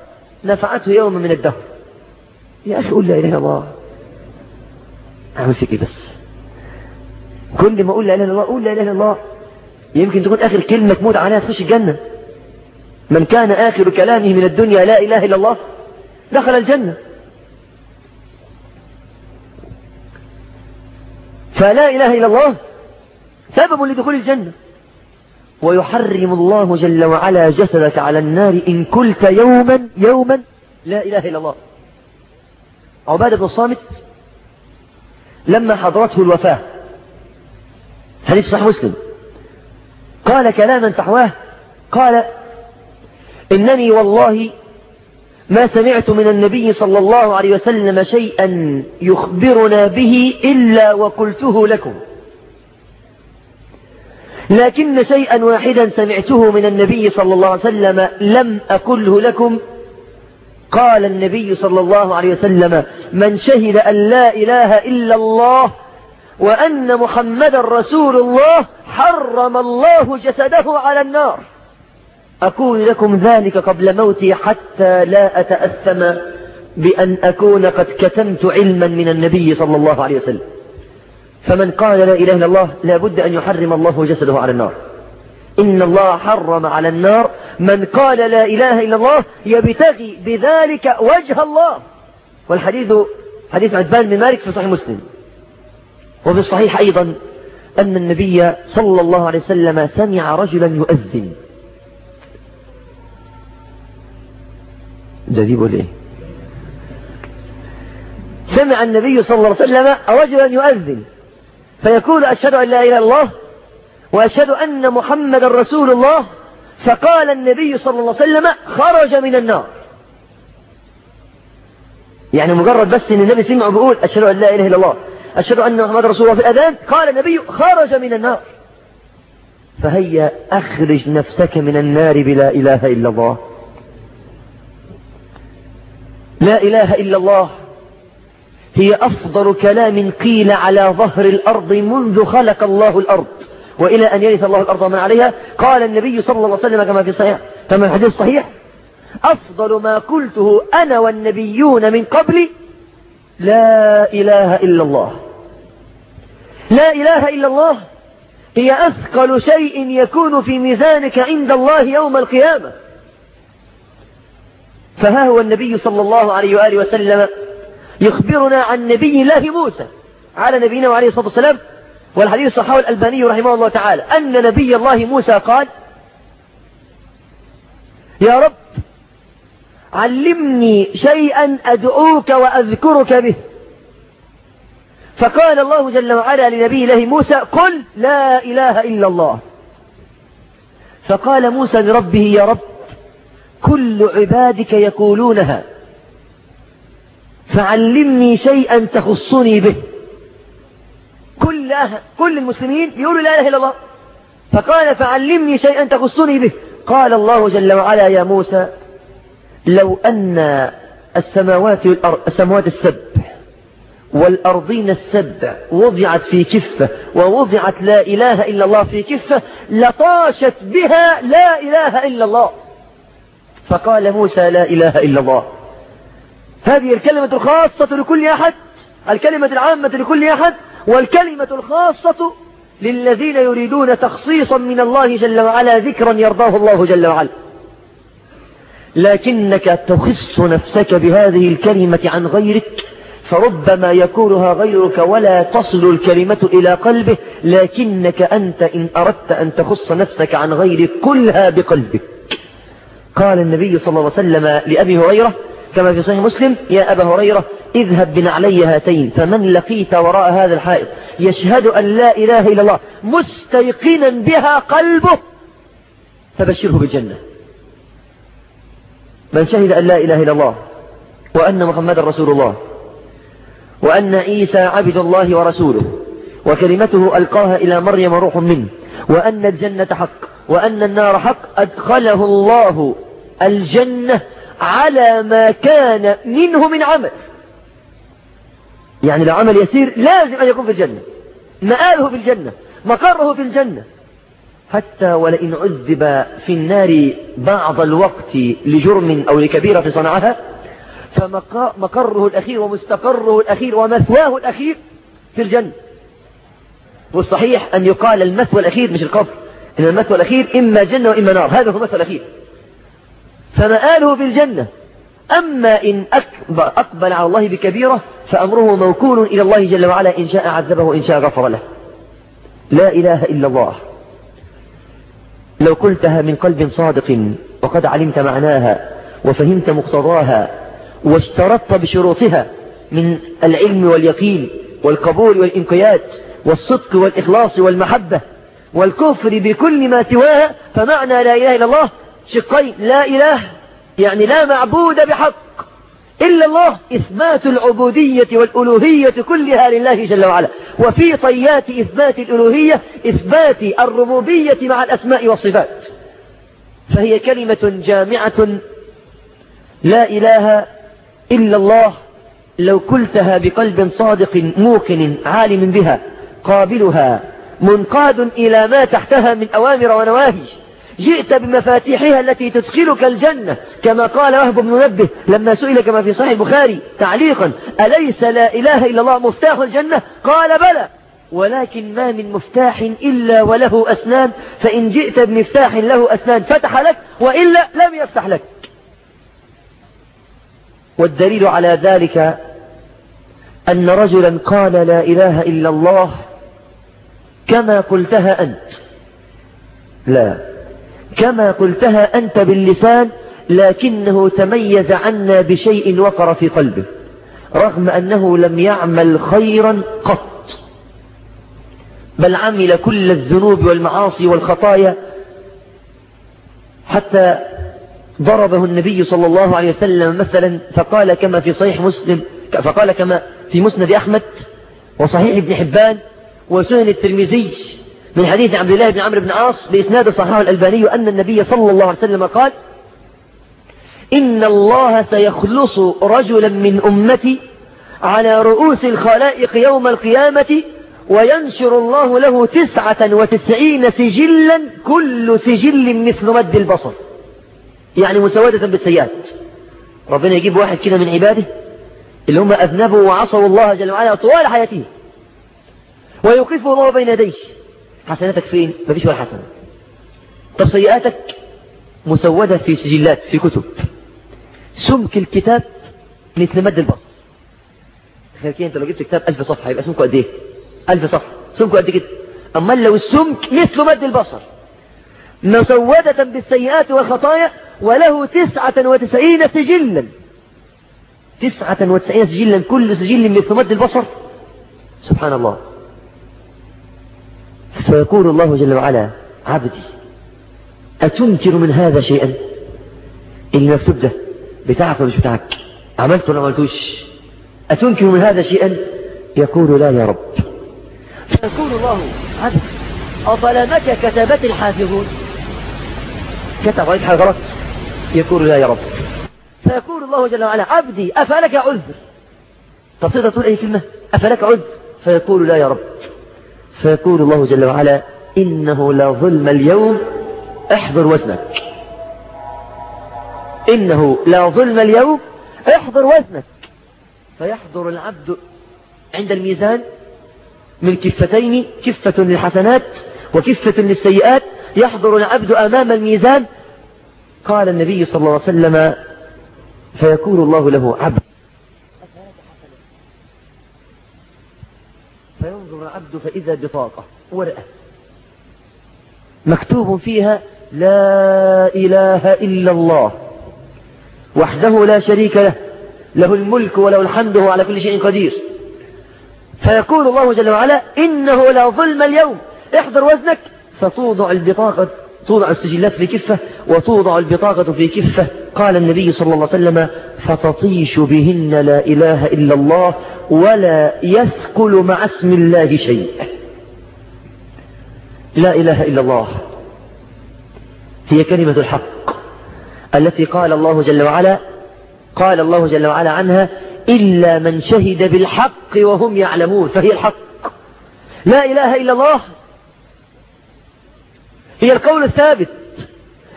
نفعته يوم من الدهر. يا أخي قل لا إله إلا الله. إيه بس. كل ما أقول لا إله إلا الله أقول لا إله إلا الله. يمكن تكون آخر كلمة تموت عليها تخش الجنة. من كان آخر كلامه من الدنيا لا إله إلا الله دخل الجنة. فلا إله إلا الله سبب لدخول الجنة. ويحرم الله جل وعلا جسدك على النار إن قلت يوما يوما لا إله إلا الله. عبادة بن الصامت لما حضرته الوفاة حديث صحيح مسلم. قال كلاما تحواه قال إنني والله ما سمعت من النبي صلى الله عليه وسلم شيئا يخبرنا به إلا وقلته لكم. لكن شيئا واحدا سمعته من النبي صلى الله عليه وسلم لم أقله لكم. قال النبي صلى الله عليه وسلم من شهد أن لا إله إلا الله وأن محمد رسول الله حرم الله جسده على النار. أقول لكم ذلك قبل موتي حتى لا أتأثم بأن أكون قد كتمت علما من النبي صلى الله عليه وسلم. فمن قال لا إله إلا الله لا بد أن يحرم الله جسده على النار. إن الله حرم على النار. من قال لا إله إلا الله يبتغي بذلك وجه الله. والحديث حديث عدبان بن مالك في صحيح مسلم. وفي الصحيح أيضا أن النبي صلى الله عليه وسلم سمع رجلا يؤذن. جديد ولا إيه سمع النبي صلى الله عليه وسلم رجلا يؤذن. فيقول أشهد أن لا إله إلا الله وأشهد أن محمد رسول الله. فقال النبي صلى الله عليه وسلم خرج من النار. يعني مجرد بس إن النبي سمع بيقول أشهد أن لا إله إلا الله. أشهد أن محمد رسول الله في الأذان. قال النبي خرج من النار. فهيا أخرج نفسك من النار بلا إله إلا الله. لا إله إلا الله. هي أفضل كلام قيل على ظهر الأرض منذ خلق الله الأرض. وإلى أن يرث الله الأرض من عليها. قال النبي صلى الله عليه وسلم كما في صحيح كما في الحديث الصحيح أفضل ما قلته أنا والنبيون من قبلي لا إله إلا الله. لا إله إلا الله هي أثقل شيء يكون في ميزانك عند الله يوم القيامة. فها هو النبي صلى الله عليه وآله وسلم يخبرنا عن نبي الله موسى على نبينا وعليه الصلاة والسلام والحديث صححه الألباني رحمه الله تعالى أن نبي الله موسى قال يا رب علمني شيئا أدعوك وأذكرك به. فقال الله جل وعلا لنبي الله موسى قل لا إله إلا الله. فقال موسى لربه يا رب كل عبادك يقولونها فعلمني شيئا تخصني به. كل كل المسلمين يقولوا لا إله إلا الله. فقال فعلمني شيئا تخصني به. قال الله جل وعلا يا موسى لو أن السماوات السماوات السبع والأرضين السبع وضعت في كفة ووضعت لا إله إلا الله في كفة لطاشت بها لا إله إلا الله. فقال موسى لا إله إلا الله. هذه الكلمة الخاصة لكل أحد الكلمة العامة لكل أحد والكلمة الخاصة للذين يريدون تخصيصا من الله جل وعلا ذكرا يرضاه الله جل وعلا. لكنك تخص نفسك بهذه الكلمة عن غيرك فربما يكونها غيرك ولا تصل الكلمة إلى قلبه لكنك أنت إن أردت أن تخص نفسك عن غيرك كلها بقلبك. قال النبي صلى الله عليه وسلم لأبي هريرة كما في صحيح مسلم يا أبا هريرة اذهب بنعلي هاتين فمن لقيت وراء هذا الحائط يشهد أن لا إله إلا الله مستيقنا بها قلبه فبشره بالجنة. من شهد أن لا إله إلا الله وأن محمد رسول الله وأن عيسى عبد الله ورسوله وكلمته ألقاها إلى مريم روح منه وأن الجنة حق وأن النار حق أدخله الله الجنة على ما كان منه من عمل. يعني لو عمل يسير لازم أن يكون في الجنة. مآله في الجنة. مقره في الجنة. حتى ولئن عذب في النار بعض الوقت لجرم أو لكبيرة صنعها فمقره الأخير ومستقره الأخير ومثواه الأخير في الجنة. والصحيح أن يقال المثوى الأخير مش القبر إن المثوى الأخير إما جنة وإما نار هذا هو المثوى الأخير. فمآله في الجنة. أما إن أقبل على الله بكبيرة فأمره موكول إلى الله جل وعلا إن شاء عذبه وإن شاء غفر له. لا إله إلا الله. لو قلتها من قلب صادق وقد علمت معناها وفهمت مقتضاها واشترطت بشروطها من العلم واليقين والقبول والإنقياد والصدق والإخلاص والمحبة والكفر بكل ما سواها فمعنى لا إله إلا الله شقين لا إله يعني لا معبود بحق. إلا الله إثبات العبودية والألوهية كلها لله جل وعلا. وفي طيات إثبات الألوهية إثبات الربوبية مع الأسماء والصفات. فهي كلمة جامعة لا إله إلا الله. لو قلتها بقلب صادق موقن عالم بها قابلها منقاد إلى ما تحتها من أوامر ونواهي. جئت بمفاتيحها التي تدخلك الجنة. كما قال وهب بن منبه لما سئل كما في صحيح البخاري تعليقا أليس لا إله إلا الله مفتاح الجنة؟ قال بلى. ولكن ما من مفتاح إلا وله أسنان فإن جئت بمفتاح له أسنان فتح لك وإلا لم يفتح لك. والدليل على ذلك أن رجلا قال لا إله إلا الله كما قلتها أنت. لا. كما قلتها أنت باللسان لكنه تميز عنا بشيء وقر في قلبه رغم أنه لم يعمل خيرا قط. بل عمل كل الذنوب والمعاصي والخطايا حتى ضربه النبي صلى الله عليه وسلم مثلا فقال كما في صحيح مسلم فقال كما في مسند أحمد وصحيح ابن حبان وسنن الترمذي من حديث عبد الله بن عمرو بن عاص بإسناد صححه الألباني أن النبي صلى الله عليه وسلم قال إن الله سيخلص رجلا من أمتي على رؤوس الخلائق يوم القيامة وينشر الله له تسعة وتسعين سجلا كل سجل مثل مد البصر. يعني مسودة بالسيئات. ربنا يجيب واحد كده من عباده اللي هم أذنبوا وعصوا الله جل وعلا طوال حياتهم ويوقفه الله بين يديه. حسناتك فين مفيش ولا حسنة. طب سيئاتك مسودة في سجلات في كتب. سمك الكتاب مثل مد البصر. تخيل كده انت لو جبت كتاب ألف صفحة يبقى سمكه قد إيه؟ ألف صفحة. سمكه قد كده. أما لو السمك مثل مد البصر. مسودة بالسيئات والخطايا وله تسعة وتسعين سجلا. تسعة وتسعين سجلا كل سجل مثل مد البصر. سبحان الله. فيقول الله جل وعلا عبدي أتنكر من هذا شيئا؟ المكتوب ده بتاعك ولا مش بتاعك عملت ولا عملتوش؟ أتنكر من هذا شيئا؟ يقول لا يا رب. فيقول الله عبدي أظلمك كتبت الحافظون؟ كتب عليك حاجة غلط؟ يقول لا يا رب. فيقول الله جل وعلا عبدي أفلك عذر؟ طب تقدر تقول أي كلمة؟ أفلك عذر؟ فيقول لا يا رب. فيقول الله جل وعلا إنه لا ظلم اليوم احضر وزنك. إنه لا ظلم اليوم احضر وزنك. فيحضر العبد عند الميزان من كفتين كفة للحسنات وكفة للسيئات يحضر العبد أمام الميزان. قال النبي صلى الله عليه وسلم فيقول الله له عبد. العبد فإذا بطاقة. ورقة. مكتوب فيها لا إله إلا الله. وحده لا شريك له. له الملك وله الحمد هو على كل شيء قدير. فيقول الله جل وعلا إنه لا ظلم اليوم. احضر وزنك. فتوضع البطاقة توضع السجلات في كفة وتوضع البطاقة في كفة. قال النبي صلى الله عليه وسلم فتطيش بهن لا إله إلا الله ولا يثقل مع اسم الله شيء. لا إله إلا الله. هي كلمة الحق التي قال الله جل وعلا قال الله جل وعلا عنها إلا من شهد بالحق وهم يعلمون. فهي الحق. لا إله إلا الله. هي القول الثابت.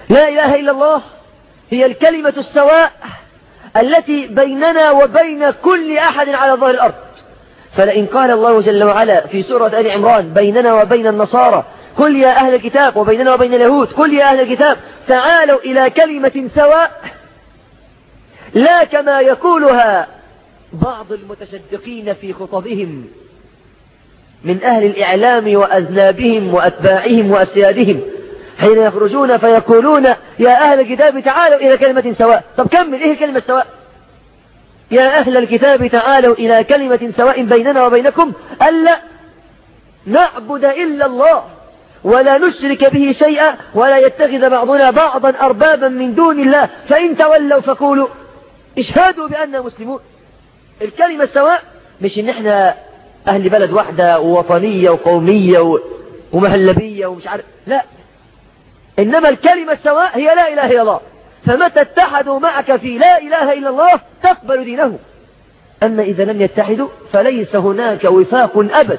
لا إله إلا الله. هي الكلمة السواء التي بيننا وبين كل أحد على ظهر الأرض. فلئن قال الله جل وعلا في سورة آل عمران بيننا وبين النصارى قل يا أهل الكتاب وبيننا وبين اليهود قل يا أهل الكتاب تعالوا إلى كلمة سواء لا كما يقولها بعض المتشدقين في خطبهم من أهل الإعلام وأذنابهم وأتباعهم وأسيادهم. حين يخرجون فيقولون يا أهل الكتاب تعالوا إلى كلمة سواء. طب كمل إيه كلمة سواء؟ يا أهل الكتاب تعالوا إلى كلمة سواء بيننا وبينكم. ألا نعبد إلا الله ولا نشرك به شيئا ولا يتخذ بعضنا بعضا أربابا من دون الله. فإن تولوا فقولوا اشهدوا بأننا مسلمون. الكلمة سواء مش إن إحنا أهل بلد واحدة ووطنية وقومية ومهلبية ومش عارف لا. إنما الكلمة السواء هي لا إله إلا الله. فمتى اتحدوا معك في لا إله إلا الله تقبل دينه أما إذا لم يتحدوا فليس هناك وفاق أبد.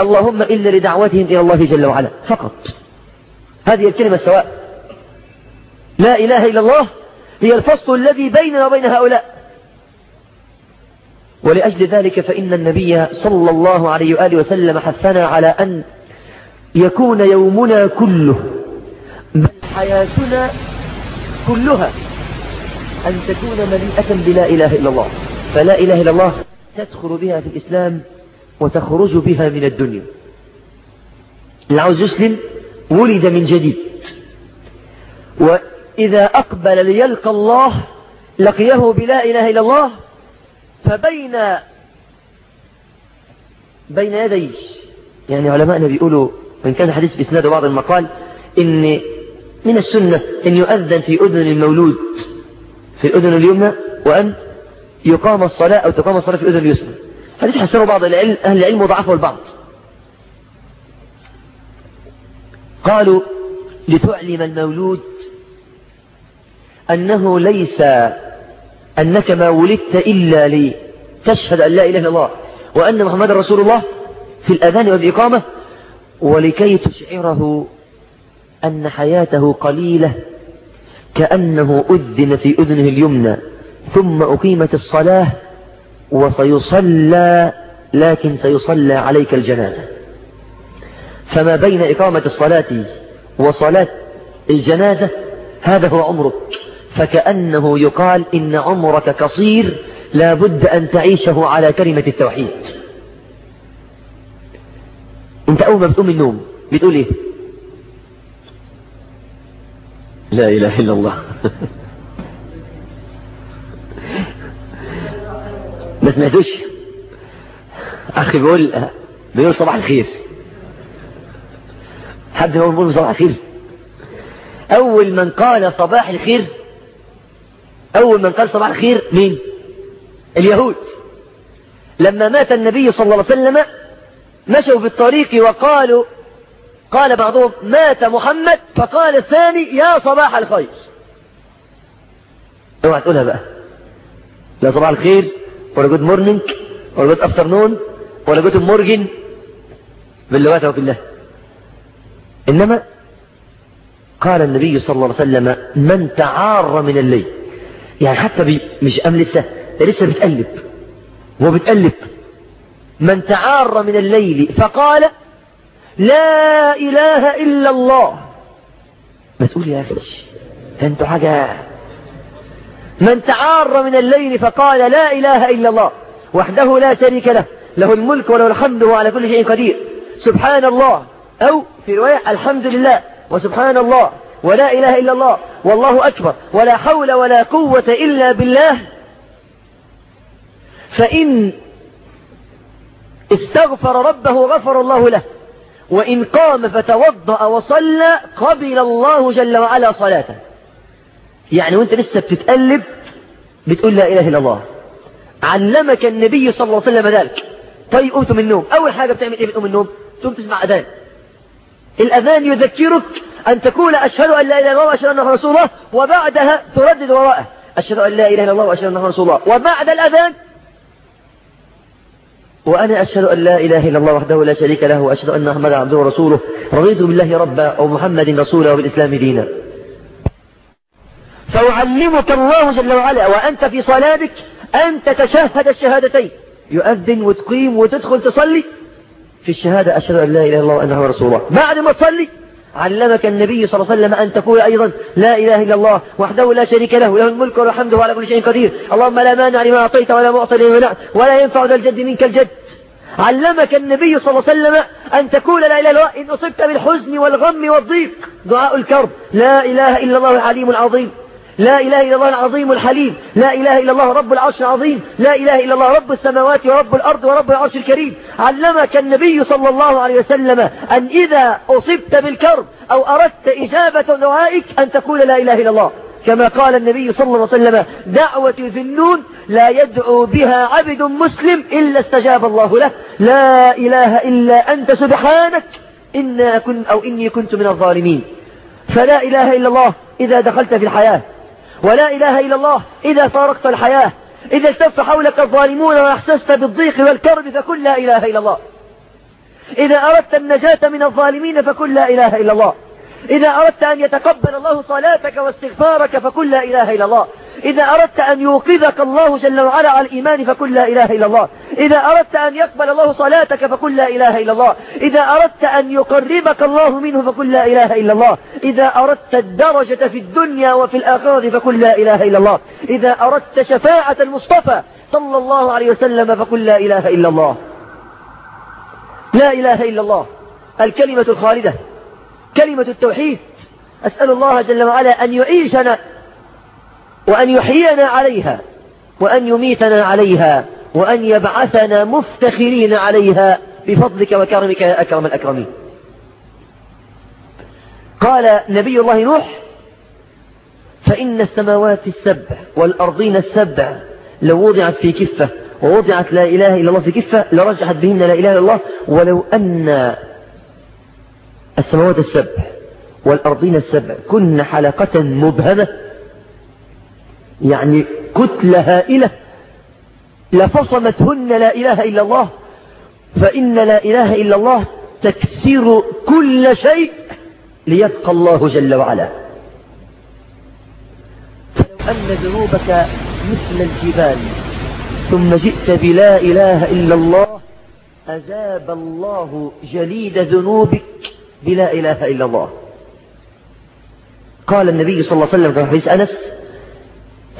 اللهم الا لدعوتهم إلى الله جل وعلا. فقط. هذه الكلمة السواء لا إله إلا الله هي الفصل الذي بيننا وبين هؤلاء. ولأجل ذلك فإن النبي صلى الله عليه وآله وسلم حثنا على أن يكون يومنا كله حياتنا كلها أن تكون مليئة بلا إله إلا الله. فلا إله إلا الله تدخل بها في الإسلام وتخرج بها من الدنيا. العوز يسلم ولد من جديد. وإذا أقبل ليلقى الله لقيه بلا إله إلا الله فبين بين يدي يعني علماءنا بيقولوا وإن كان حديث بإسناد بعض المقال إن من السنة أن يؤذن في أذن المولود في الأذن اليمنى وأن يقام الصلاة أو تقام الصلاة في الأذن اليسرى. حديث حسنه بعض أهل العلم وضعفه البعض. قالوا لتعلم المولود أنه ليس أنك ما ولدت إلا لتشهد أن لا إله إلا الله وأن محمد رسول الله في الأذان والإقامة ولكي تشعره أن حياته قليلة كأنه أذن في أذنه اليمنى ثم أقيمت الصلاة وسيصلى لكن سيصلى عليك الجنازة. فما بين إقامة الصلاة وصلاة الجنازة هذا هو عمرك فكأنه يقال إن عمرك قصير لا بد أن تعيشه على كلمة التوحيد. أنت أول ما بتقوم من النوم بتقول إيه؟ لا إله إلا الله. ما سمعتوش أخي بيقول بيقول صباح الخير. حد هو بيقول صباح الخير. أول من قال صباح الخير أول من قال صباح الخير مين؟ اليهود. لما مات النبي صلى الله عليه وسلم مشوا في الطريق وقالوا قال بعضهم مات محمد فقال الثاني يا صباح الخير. اوعى تقولها بقى. لا صباح الخير ولا good morning ولا good afternoon ولا guten Morgen باللغات وكلها إنما قال النبي صلى الله عليه وسلم من تعار من الليل. يعني حتى بي مش أم لسه ده لسه بتقلب. هو بتقلب من تعار من الليل فقال لا إله إلا الله. ما تقول يا أخي؟ ده أنتوا حاجة. من تعار من الليل فقال لا إله إلا الله وحده لا شريك له له الملك وله الحمد وعلى كل شيء قدير. سبحان الله. أو في رواية الحمد لله وسبحان الله ولا إله إلا الله والله أكبر ولا حول ولا قوة إلا بالله. فإن استغفر ربه غفر الله له. وإن قام فتوضأ وصلى قبل الله جل وعلا صلاته. يعني وانت لسه بتتقلب بتقول لا إله إلا الله. علمك النبي صلى الله عليه وسلم ذلك. طيب قمت من النوم. أول حاجة بتعمل إيه بتقوم من النوم؟ تقوم تسمع أذان. الأذان يذكرك أن تقول أشهد أن لا إله إلا الله وأشهد أن رسول الله وبعدها تردد وراءه. أشهد أن لا إله إلا الله وأشهد أن رسول الله. وبعد الأذان وأنا أشهد أن لا إله إلا الله وحده لا شريك له وأشهد أن محمدا عبده ورسوله. رضيت بالله ربا ومحمد رسولا وبالإسلام دينا. فيعلمك الله جل وعلا وأنت في صلاتك أن تتشهد الشهادتين. يؤذن وتقيم وتدخل تصلي. في الشهادة أشهد أن لا إله إلا الله وأنه رسول الله. بعد ما تصلي علمك النبي صلى الله عليه وسلم أن تقول أيضا لا إله إلا الله وحده لا شريك له له الملك والحمد وعلى كل شيء قدير. اللهم لا مانع لما أعطيت ولا معطي لما منعت ولا ينفع ذا الجد منك الجد. علمك النبي صلى الله عليه وسلم أن تقول لا إله إلا الله إن أصبت بالحزن والغم والضيق. دعاء الكرب. لا إله إلا الله العليم العظيم. لا إله إلا الله العظيم الحليم. لا إله إلا الله رب العرش العظيم. لا إله إلا الله رب السماوات ورب الأرض ورب العرش الكريم. علمك النبي صلى الله عليه وسلم أن إذا أصبت بالكرب أو أردت إجابة دعائك أن تقول لا إله إلا الله. كما قال النبي صلى الله عليه وسلم دعوة النون لا يدعو بها عبد مسلم إلا استجاب الله له. لا إله إلا أنت سبحانك إنا كن أو إني كنت من الظالمين. فلا إله إلا الله إذا دخلت في الحياة. ولا إله إلا الله إذا فارقت الحياة إذا التف حولك الظالمون وأحسست بالضيق والكرب فكل لا إله إلا الله. إذا أردت النجاة من الظالمين فكل لا إله إلا الله. إذا أردت أن يتقبل الله صلاتك واستغفارك فكل لا إله إلا الله. إذا أردت أن يوقظك الله جل وعلا على الإيمان فكل لا إله إلا الله. إذا أردت أن يقبل الله صلاتك فكل لا إله إلا الله. إذا أردت أن يقربك الله منه فكل لا إله إلا الله. إذا أردت الدرجة في الدنيا وفي الآخرة فكل لا إله إلا الله. إذا أردت شفاعة المصطفى صلى الله عليه وسلم فكل لا إله إلا الله. لا إله إلا الله. الكلمة الخالدة. كلمة التوحيد. أسأل الله جل وعلا أن يعيشنا وأن يحيينا عليها وأن يميتنا عليها وأن يبعثنا مفتخرين عليها بفضلك وكرمك يا أكرم الأكرمين. قال نبي الله نوح فإن السماوات السبع والأرضين السبع لو وضعت في كفة ووضعت لا إله إلا الله في كفة لرجحت بهن لا إله إلا الله ولو أن السماوات السبع والأرضين السبع كن حلقة مبهمة. يعني كتلة هائلة. لفصمتهن لا إله إلا الله فإن لا إله إلا الله تكسر كل شيء ليبقى الله جل وعلا. فلو أن ذنوبك مثل الجبال ثم جئت بلا إله إلا الله أذاب الله جليد ذنوبك بلا إله إلا الله. قال النبي صلى الله عليه وسلم في حديث أنس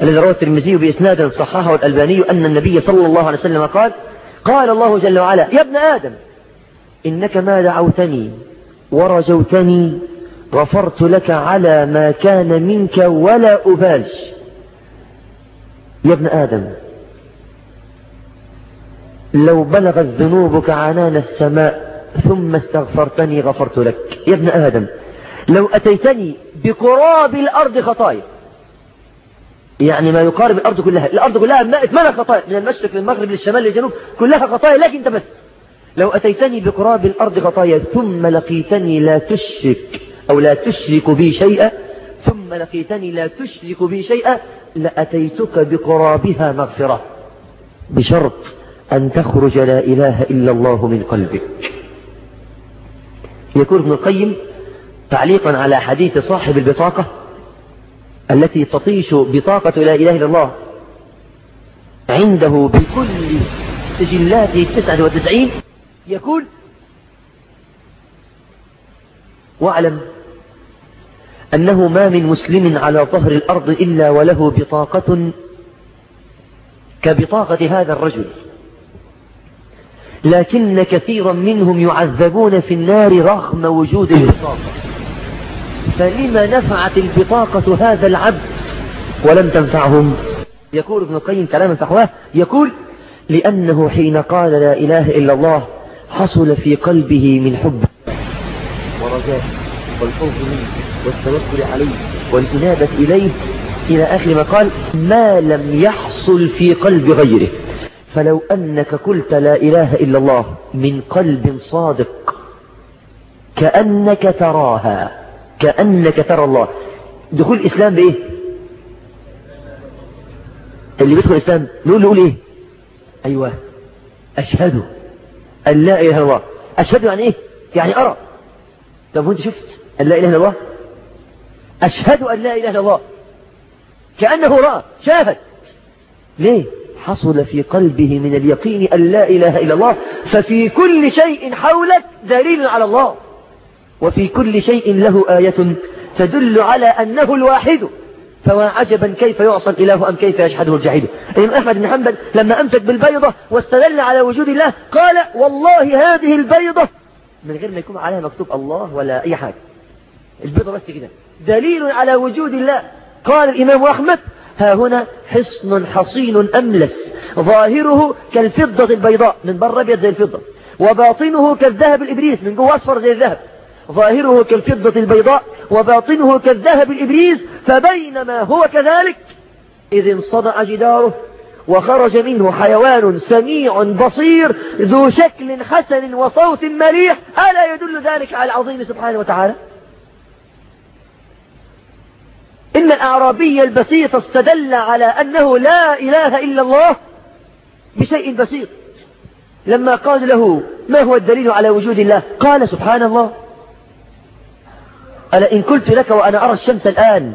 الذي رواه الترمذي بإسناد صححه الألباني أن النبي صلى الله عليه وسلم قال قال الله جل وعلا يا ابن آدم إنك ما دعوتني ورجوتني غفرت لك على ما كان منك ولا أبالش. يا ابن آدم لو بلغت ذنوبك عنان السماء ثم استغفرتني غفرت لك. يا ابن آدم لو أتيتني بقراب الأرض خطايا يعني ما يقارب الأرض كلها. الأرض كلها اتمنى خطايا. من المشرق للمغرب للشمال للجنوب كلها خطايا لكن انت بس. لو أتيتني بقراب الأرض خطايا ثم لقيتني لا تشرك أو لا تشرك بي شيئا ثم لقيتني لا تشرك بي شيئا لأتيتك بقرابها مغفرة. بشرط أن تخرج لا إله إلا الله من قلبك. يقول ابن القيم تعليقا على حديث صاحب البطاقة التي تطيش بطاقة لا إله إلا الله عنده بكل سجلاته التسعة وتسعين يقول واعلم أنه ما من مسلم على ظهر الأرض إلا وله بطاقة كبطاقة هذا الرجل لكن كثيرا منهم يعذبون في النار رغم وجود البطاقة. فلما نفعت البطاقة هذا العبد ولم تنفعهم؟ يقول ابن القيم كلاما فحواه يقول لأنه حين قال لا إله إلا الله حصل في قلبه من حب. ورجاء والخوف منه والتوكل عليه والإنابة إليه إلى آخر ما قال ما لم يحصل في قلب غيره. فلو أنك قلت لا إله إلا الله من قلب صادق كأنك تراها. كأنك ترى الله. دخول الإسلام بإيه؟ اللي بيدخل الإسلام نقول له إيه؟ أيوة. أشهد أن لا إله إلا الله. أشهد يعني إيه؟ يعني أرى. طب وأنت شفت أن لا إله إلا الله؟ أشهد أن لا إله إلا الله. كأنه رأى شافت. ليه؟ حصل في قلبه من اليقين أن لا إله إلا الله ففي كل شيء حولك دليل على الله. وفي كل شيء له آية تدل على أنه الواحد. فواعجبا كيف يعصى الإله أم كيف يجحده الجحيد. الإمام أحمد بن حنبل لما أمسك بالبيضة واستدل على وجود الله قال والله هذه البيضة. من غير ما يكون عليها مكتوب الله ولا أي حاجة. البيضة بس كده. دليل على وجود الله. قال الإمام أحمد ها هنا حصن حصين أملس. ظاهره كالفضة البيضاء. من بره أبيض زي الفضة. وباطنه كالذهب الإبريس من جوه أصفر زي الذهب. ظاهره كالفضة البيضاء وباطنه كالذهب الإبريز فبينما هو كذلك إذ انصدع جداره وخرج منه حيوان سميع بصير ذو شكل حسن وصوت مليح. ألا يدل ذلك على العظيم سبحانه وتعالى؟ إن الأعرابي البسيط استدل على أنه لا إله إلا الله بشيء بسيط. لما قال له ما هو الدليل على وجود الله؟ قال سبحان الله. ألا إن قلت لك وأنا أرى الشمس الآن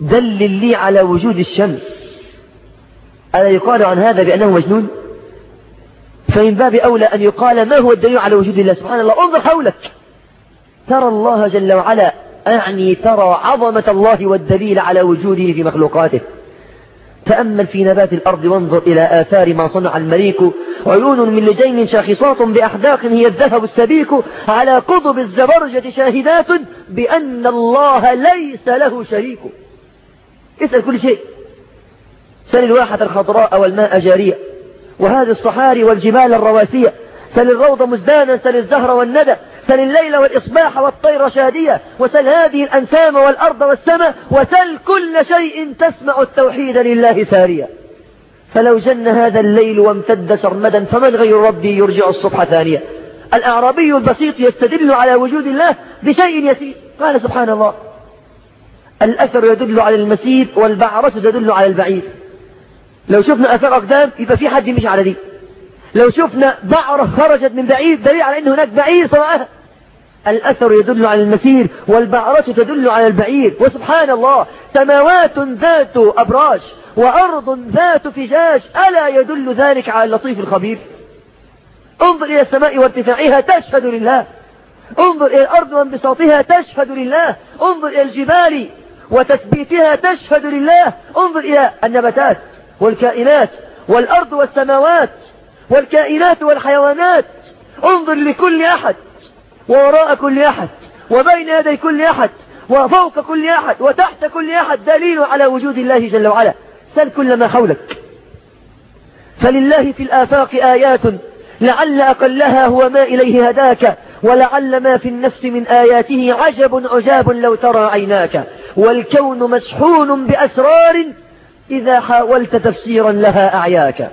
دلل لي على وجود الشمس. ألا يقال عن هذا بأنه مجنون؟ فمن باب أولى أن يقال ما هو الدليل على وجود الله؟ سبحان الله انظر حولك. ترى الله جل وعلا أعني ترى عظمة الله والدليل على وجوده في مخلوقاته. تأمل في نبات الأرض وانظر إلى آثار ما صنع المليك. عيون من لجين شاخصات بأحداق هي الذهب السبيك. على قضب الزبرجد شاهدات بأن الله ليس له شريك. اسأل كل شيء. سل الواحة الخضراء والماء جارية وهذه الصحاري والجبال الرواسية. سل الروض مزدانا سل الزهر والندى. سل الليل والإصباح والطير شادية وسل هذه الأنسام والأرض والسماء وسل كل شيء تسمع التوحيد لله ساريا فلو جن هذا الليل وامتد سرمدا فمن غير ربي يرجع الصبح ثانية. الأعرابي البسيط يستدل على وجود الله بشيء يسير. قال سبحان الله. الأثر يدل على المسير والبعرة تدل على البعير. لو شفنا أثر أقدام يبقى في حد يمشي على دي. لو شفنا بعرة خرجت من بعيد دليل على أن هناك بعير صنعها الأثر يدل على المسير والبعرة تدل على البعير. وسبحان الله سماوات ذات أبراج وأرض ذات فجاج ألا يدل ذلك على اللطيف الخبير؟ انظر إلى السماء وارتفاعها تشهد لله. انظر إلى الأرض وانبساطها تشهد لله. انظر إلى الجبال وتثبيتها تشهد لله. انظر إلى النباتات والكائنات والأرض والسماوات والكائنات والحيوانات. انظر لكل أحد. ووراء كل أحد وبين يدي كل أحد وفوق كل أحد وتحت كل أحد دليل على وجود الله جل وعلا. سل كل ما حولك. فلله في الآفاق آيات لعل أقلها هو ما إليه هداك ولعل ما في النفس من آياته عجب عجاب لو ترى عيناك. والكون مسحون بأسرار إذا حاولت تفسيرا لها أعياك.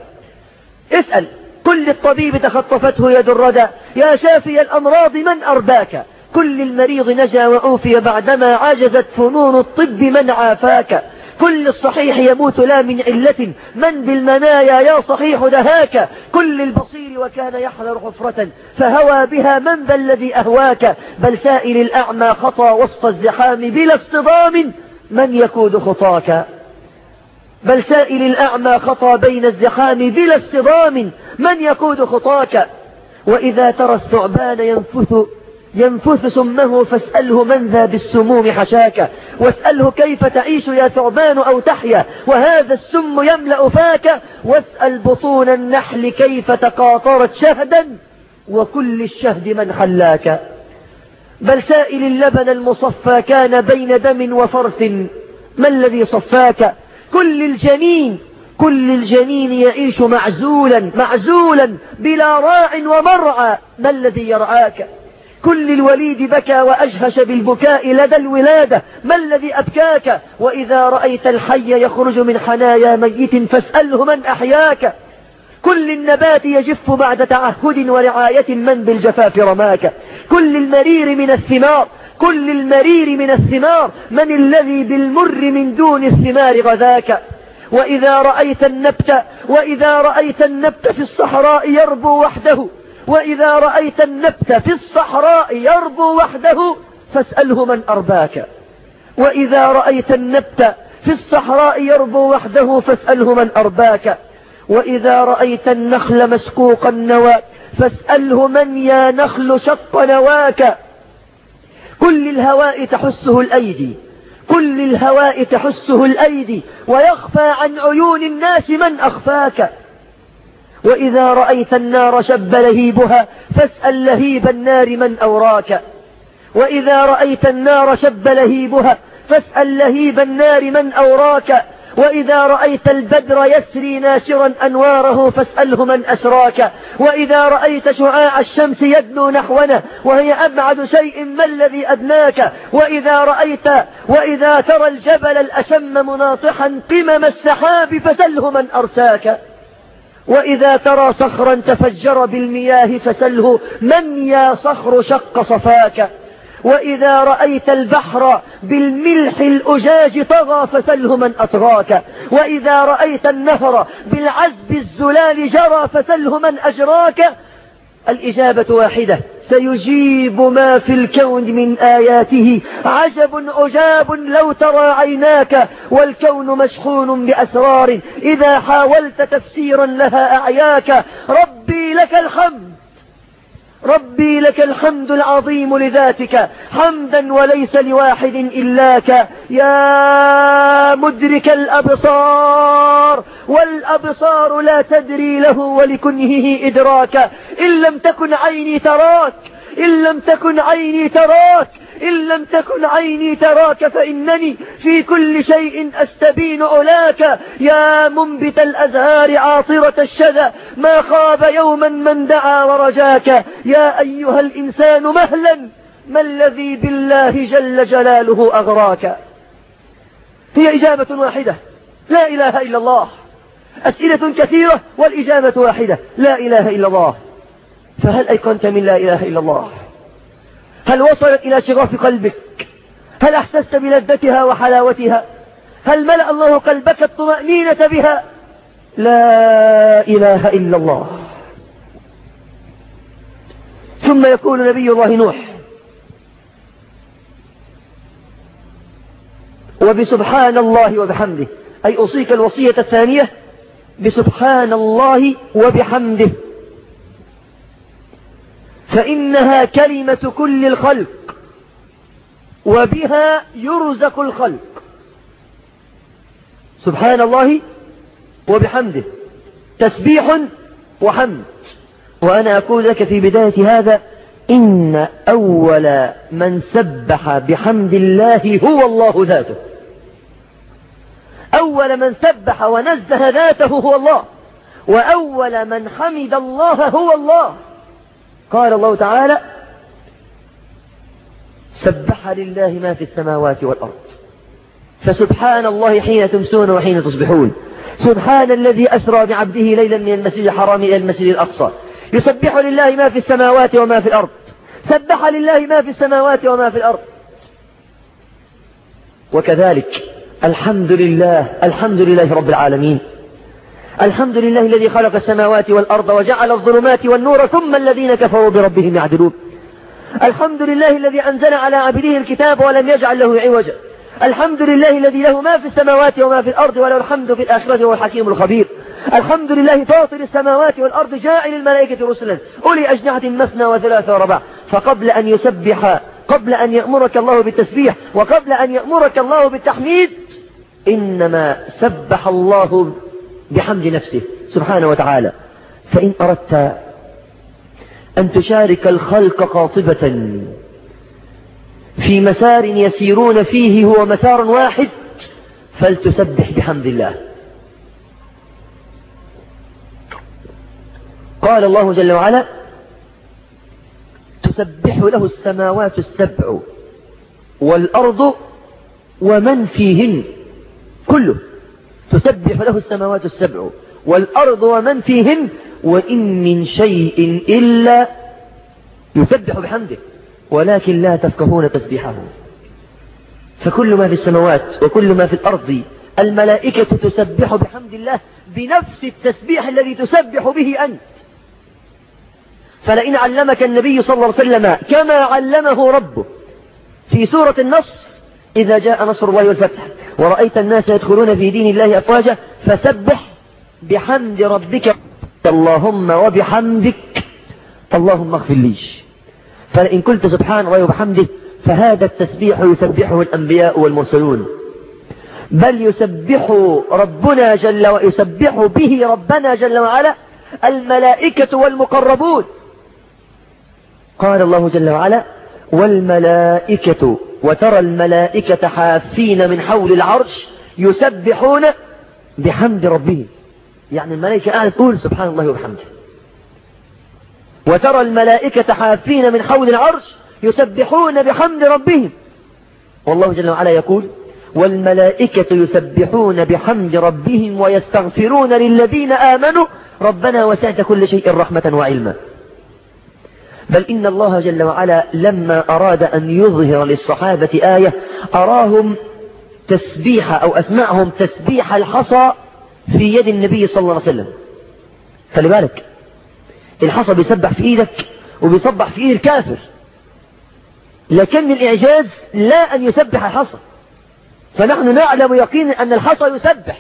اسأل. كل الطبيب تخطفته يد الردى. يا شافي الأمراض من أرباك؟ كل المريض نجا وأوفي بعدما عجزت فنون الطب من عافاك. كل الصحيح يموت لا من علة. من بالمنايا يا صحيح دهاك. كل البصير وكان يحذر حفرة. فهوى بها من ذا الذي أهواك؟ بل سائل الأعمى خطى وسط الزحام بلا اصطدام. من يكود خطاك؟ بل سائل الأعمى خطى بين الزحام بلا اصطدام من يقود خطاك؟ وإذا ترى الثعبان ينفث ينفث سمه فاسأله من ذا بالسموم حشاك؟ واسأله كيف تعيش يا ثعبان أو تحيا؟ وهذا السم يملأ فاك؟ واسأل بطون النحل كيف تقاطرت شهدا؟ وكل الشهد من حلاك؟ بل سائل اللبن المصفى كان بين دم وفرث ما الذي صفاك؟ كل الجنين كل الجنين يعيش معزولا معزولا بلا راع ومرعى ما الذي يرعاك؟ كل الوليد بكى وأجهش بالبكاء لدى الولادة. ما الذي أبكاك؟ وإذا رأيت الحي يخرج من حنايا ميت فاسأله من أحياك. كل النبات يجف بعد تعهد ورعاية من بالجفاف رماك. كل المرير من الثمار كل المرير من الثمار من الذي بالمر من دون الثمار غذاك؟ وإذا رأيت النبت وإذا رأيت النبت في الصحراء يربو وحده وإذا رأيت النبت في الصحراء يربو وحده فاسأله من أرباك. وإذا رأيت النبت في الصحراء يربو وحده فاسأله من أرباك. وإذا رأيت النخل مسكوق النوى فاسأله من يا نخل شق نواك. كل الهواء تحسه الأيدي كل الهواء تحسه الأيدي ويخفى عن عيون الناس من أخفاك. وإذا رأيت النار شب لهيبها فاسأل لهيب النار من أوراك. وإذا رأيت النار شب لهيبها فاسأل لهيب النار من أوراك. وإذا رأيت البدر يسري ناشرا أنواره فاسأله من أسراك. وإذا رأيت شعاع الشمس يدنو نحونا وهي أبعد شيء ما الذي أدناك. وإذا رأيت وإذا ترى الجبل الأشم مناطحا قمم السحاب فسله من أرساك. وإذا ترى صخرا تفجر بالمياه فسله من يا صخر شق صفاك. وإذا رأيت البحر بالملح الأجاج طغى فسله من أطغاك. وإذا رأيت النهر بالعزب الزلال جرى فسله من أجراك. الإجابة واحدة سيجيب ما في الكون من آياته. عجب عجاب لو ترى عيناك والكون مشحون بأسرار. إذا حاولت تفسيرا لها أعياك ربي لك الحمد. ربي لك الحمد العظيم لذاتك حمدا وليس لواحد إلاك. يا مدرك الأبصار والأبصار لا تدري له ولكنهه إدراك. إن لم تكن عيني تراك إن لم تكن عيني تراك إن لم تكن عيني تراك فإنني في كل شيء أستبين علاك يا منبت الأزهار عاطرة الشذا ما خاب يوما من دعا ورجاك. يا أيها الإنسان مهلا ما الذي بالله جل جلاله أغراك؟ هي إجابة واحدة لا إله إلا الله. أسئلة كثيرة والإجابة واحدة لا إله إلا الله. فهل أيقنت من لا إله إلا الله؟ هل وصلت إلى شغاف قلبك؟ هل أحسست بلذتها وحلاوتها؟ هل ملأ الله قلبك الطمأنينة بها؟ لا إله إلا الله. ثم يقول نبي الله نوح وبسبحان الله وبحمده أي أوصيك الوصية الثانية بسبحان الله وبحمده. فإنها كلمة كل الخلق وبها يرزق الخلق. سبحان الله وبحمده. تسبيح وحمد. وأنا أقول لك في بداية هذا إن أول من سبح بحمد الله هو الله ذاته. أول من سبح ونزه ذاته هو الله. وأول من حمد الله هو الله. قال الله تعالى سبح لله ما في السماوات والأرض. فسبحان الله حين تمسون وحين تصبحون. سبحان الذي أسرى بعبده ليلا من المسجد الحرام إلى المسجد الأقصى. يسبح لله ما في السماوات وما في الأرض. سبح لله ما في السماوات وما في الأرض. وكذلك الحمد لله الحمد لله رب العالمين. الحمد لله الذي خلق السماوات والأرض وجعل الظلمات والنور ثم الذين كفروا بربهم يعدلون. الحمد لله الذي أنزل على عبده الكتاب ولم يجعل له عوجا. الحمد لله الذي له ما في السماوات وما في الأرض وله الحمد في الآخرة هو الحكيم الخبير. الحمد لله فاطر السماوات والأرض جاعل الملائكة رسلا. أولي أجنحة مثنى وثلاثة وربع فقبل أن يسبح قبل أن يأمرك الله بالتسبيح وقبل أن يأمرك الله بالتحميد إنما سبح الله بحمد نفسه سبحانه وتعالى. فإن أردت أن تشارك الخلق قاطبة في مسار يسيرون فيه هو مسار واحد فلتسبح بحمد الله. قال الله جل وعلا تسبح له السماوات السبع والأرض ومن فيهن كله. تسبح له السماوات السبع والأرض ومن فيهن وإن من شيء إلا يسبح بحمده ولكن لا تفقهون تسبيحه. فكل ما في السماوات وكل ما في الأرض الملائكة تسبح بحمد الله بنفس التسبيح الذي تسبح به أنت. فلئن علمك النبي صلى الله عليه وسلم كما علمه ربه في سورة النصر إذا جاء نصر الله والفتح. ورأيت الناس يدخلون في دين الله أفواجا فسبح بحمد ربك. اللهم وبحمدك. اللهم اغفر لي. فإن قلت سبحان الله وبحمده فهذا التسبيح يسبحه الأنبياء والمرسلون. بل يسبح ربنا جل ويسبح به ربنا جل وعلا الملائكة والمقربون. قال الله جل وعلا والملائكة وترى الملائكة حافين من حول العرش يسبحون بحمد ربهم. يعني الملائكة قاعدة تقول سبحان الله وبحمده. وترى الملائكة حافين من حول العرش يسبحون بحمد ربهم. والله جل وعلا يقول والملائكة يسبحون بحمد ربهم ويستغفرون للذين آمنوا. ربنا وسعت كل شيء رحمة وعلما. بل إن الله جل وعلا لما أراد أن يظهر للصحابة آية أراهم تسبيح أو أسمعهم تسبيح الحصى في يد النبي صلى الله عليه وسلم. خلي بالك. الحصى بيسبح في إيدك وبيصبح في إيد الكافر. لكن الإعجاز لا أن يسبح الحصى. فنحن نعلم يقينا أن الحصى يسبح.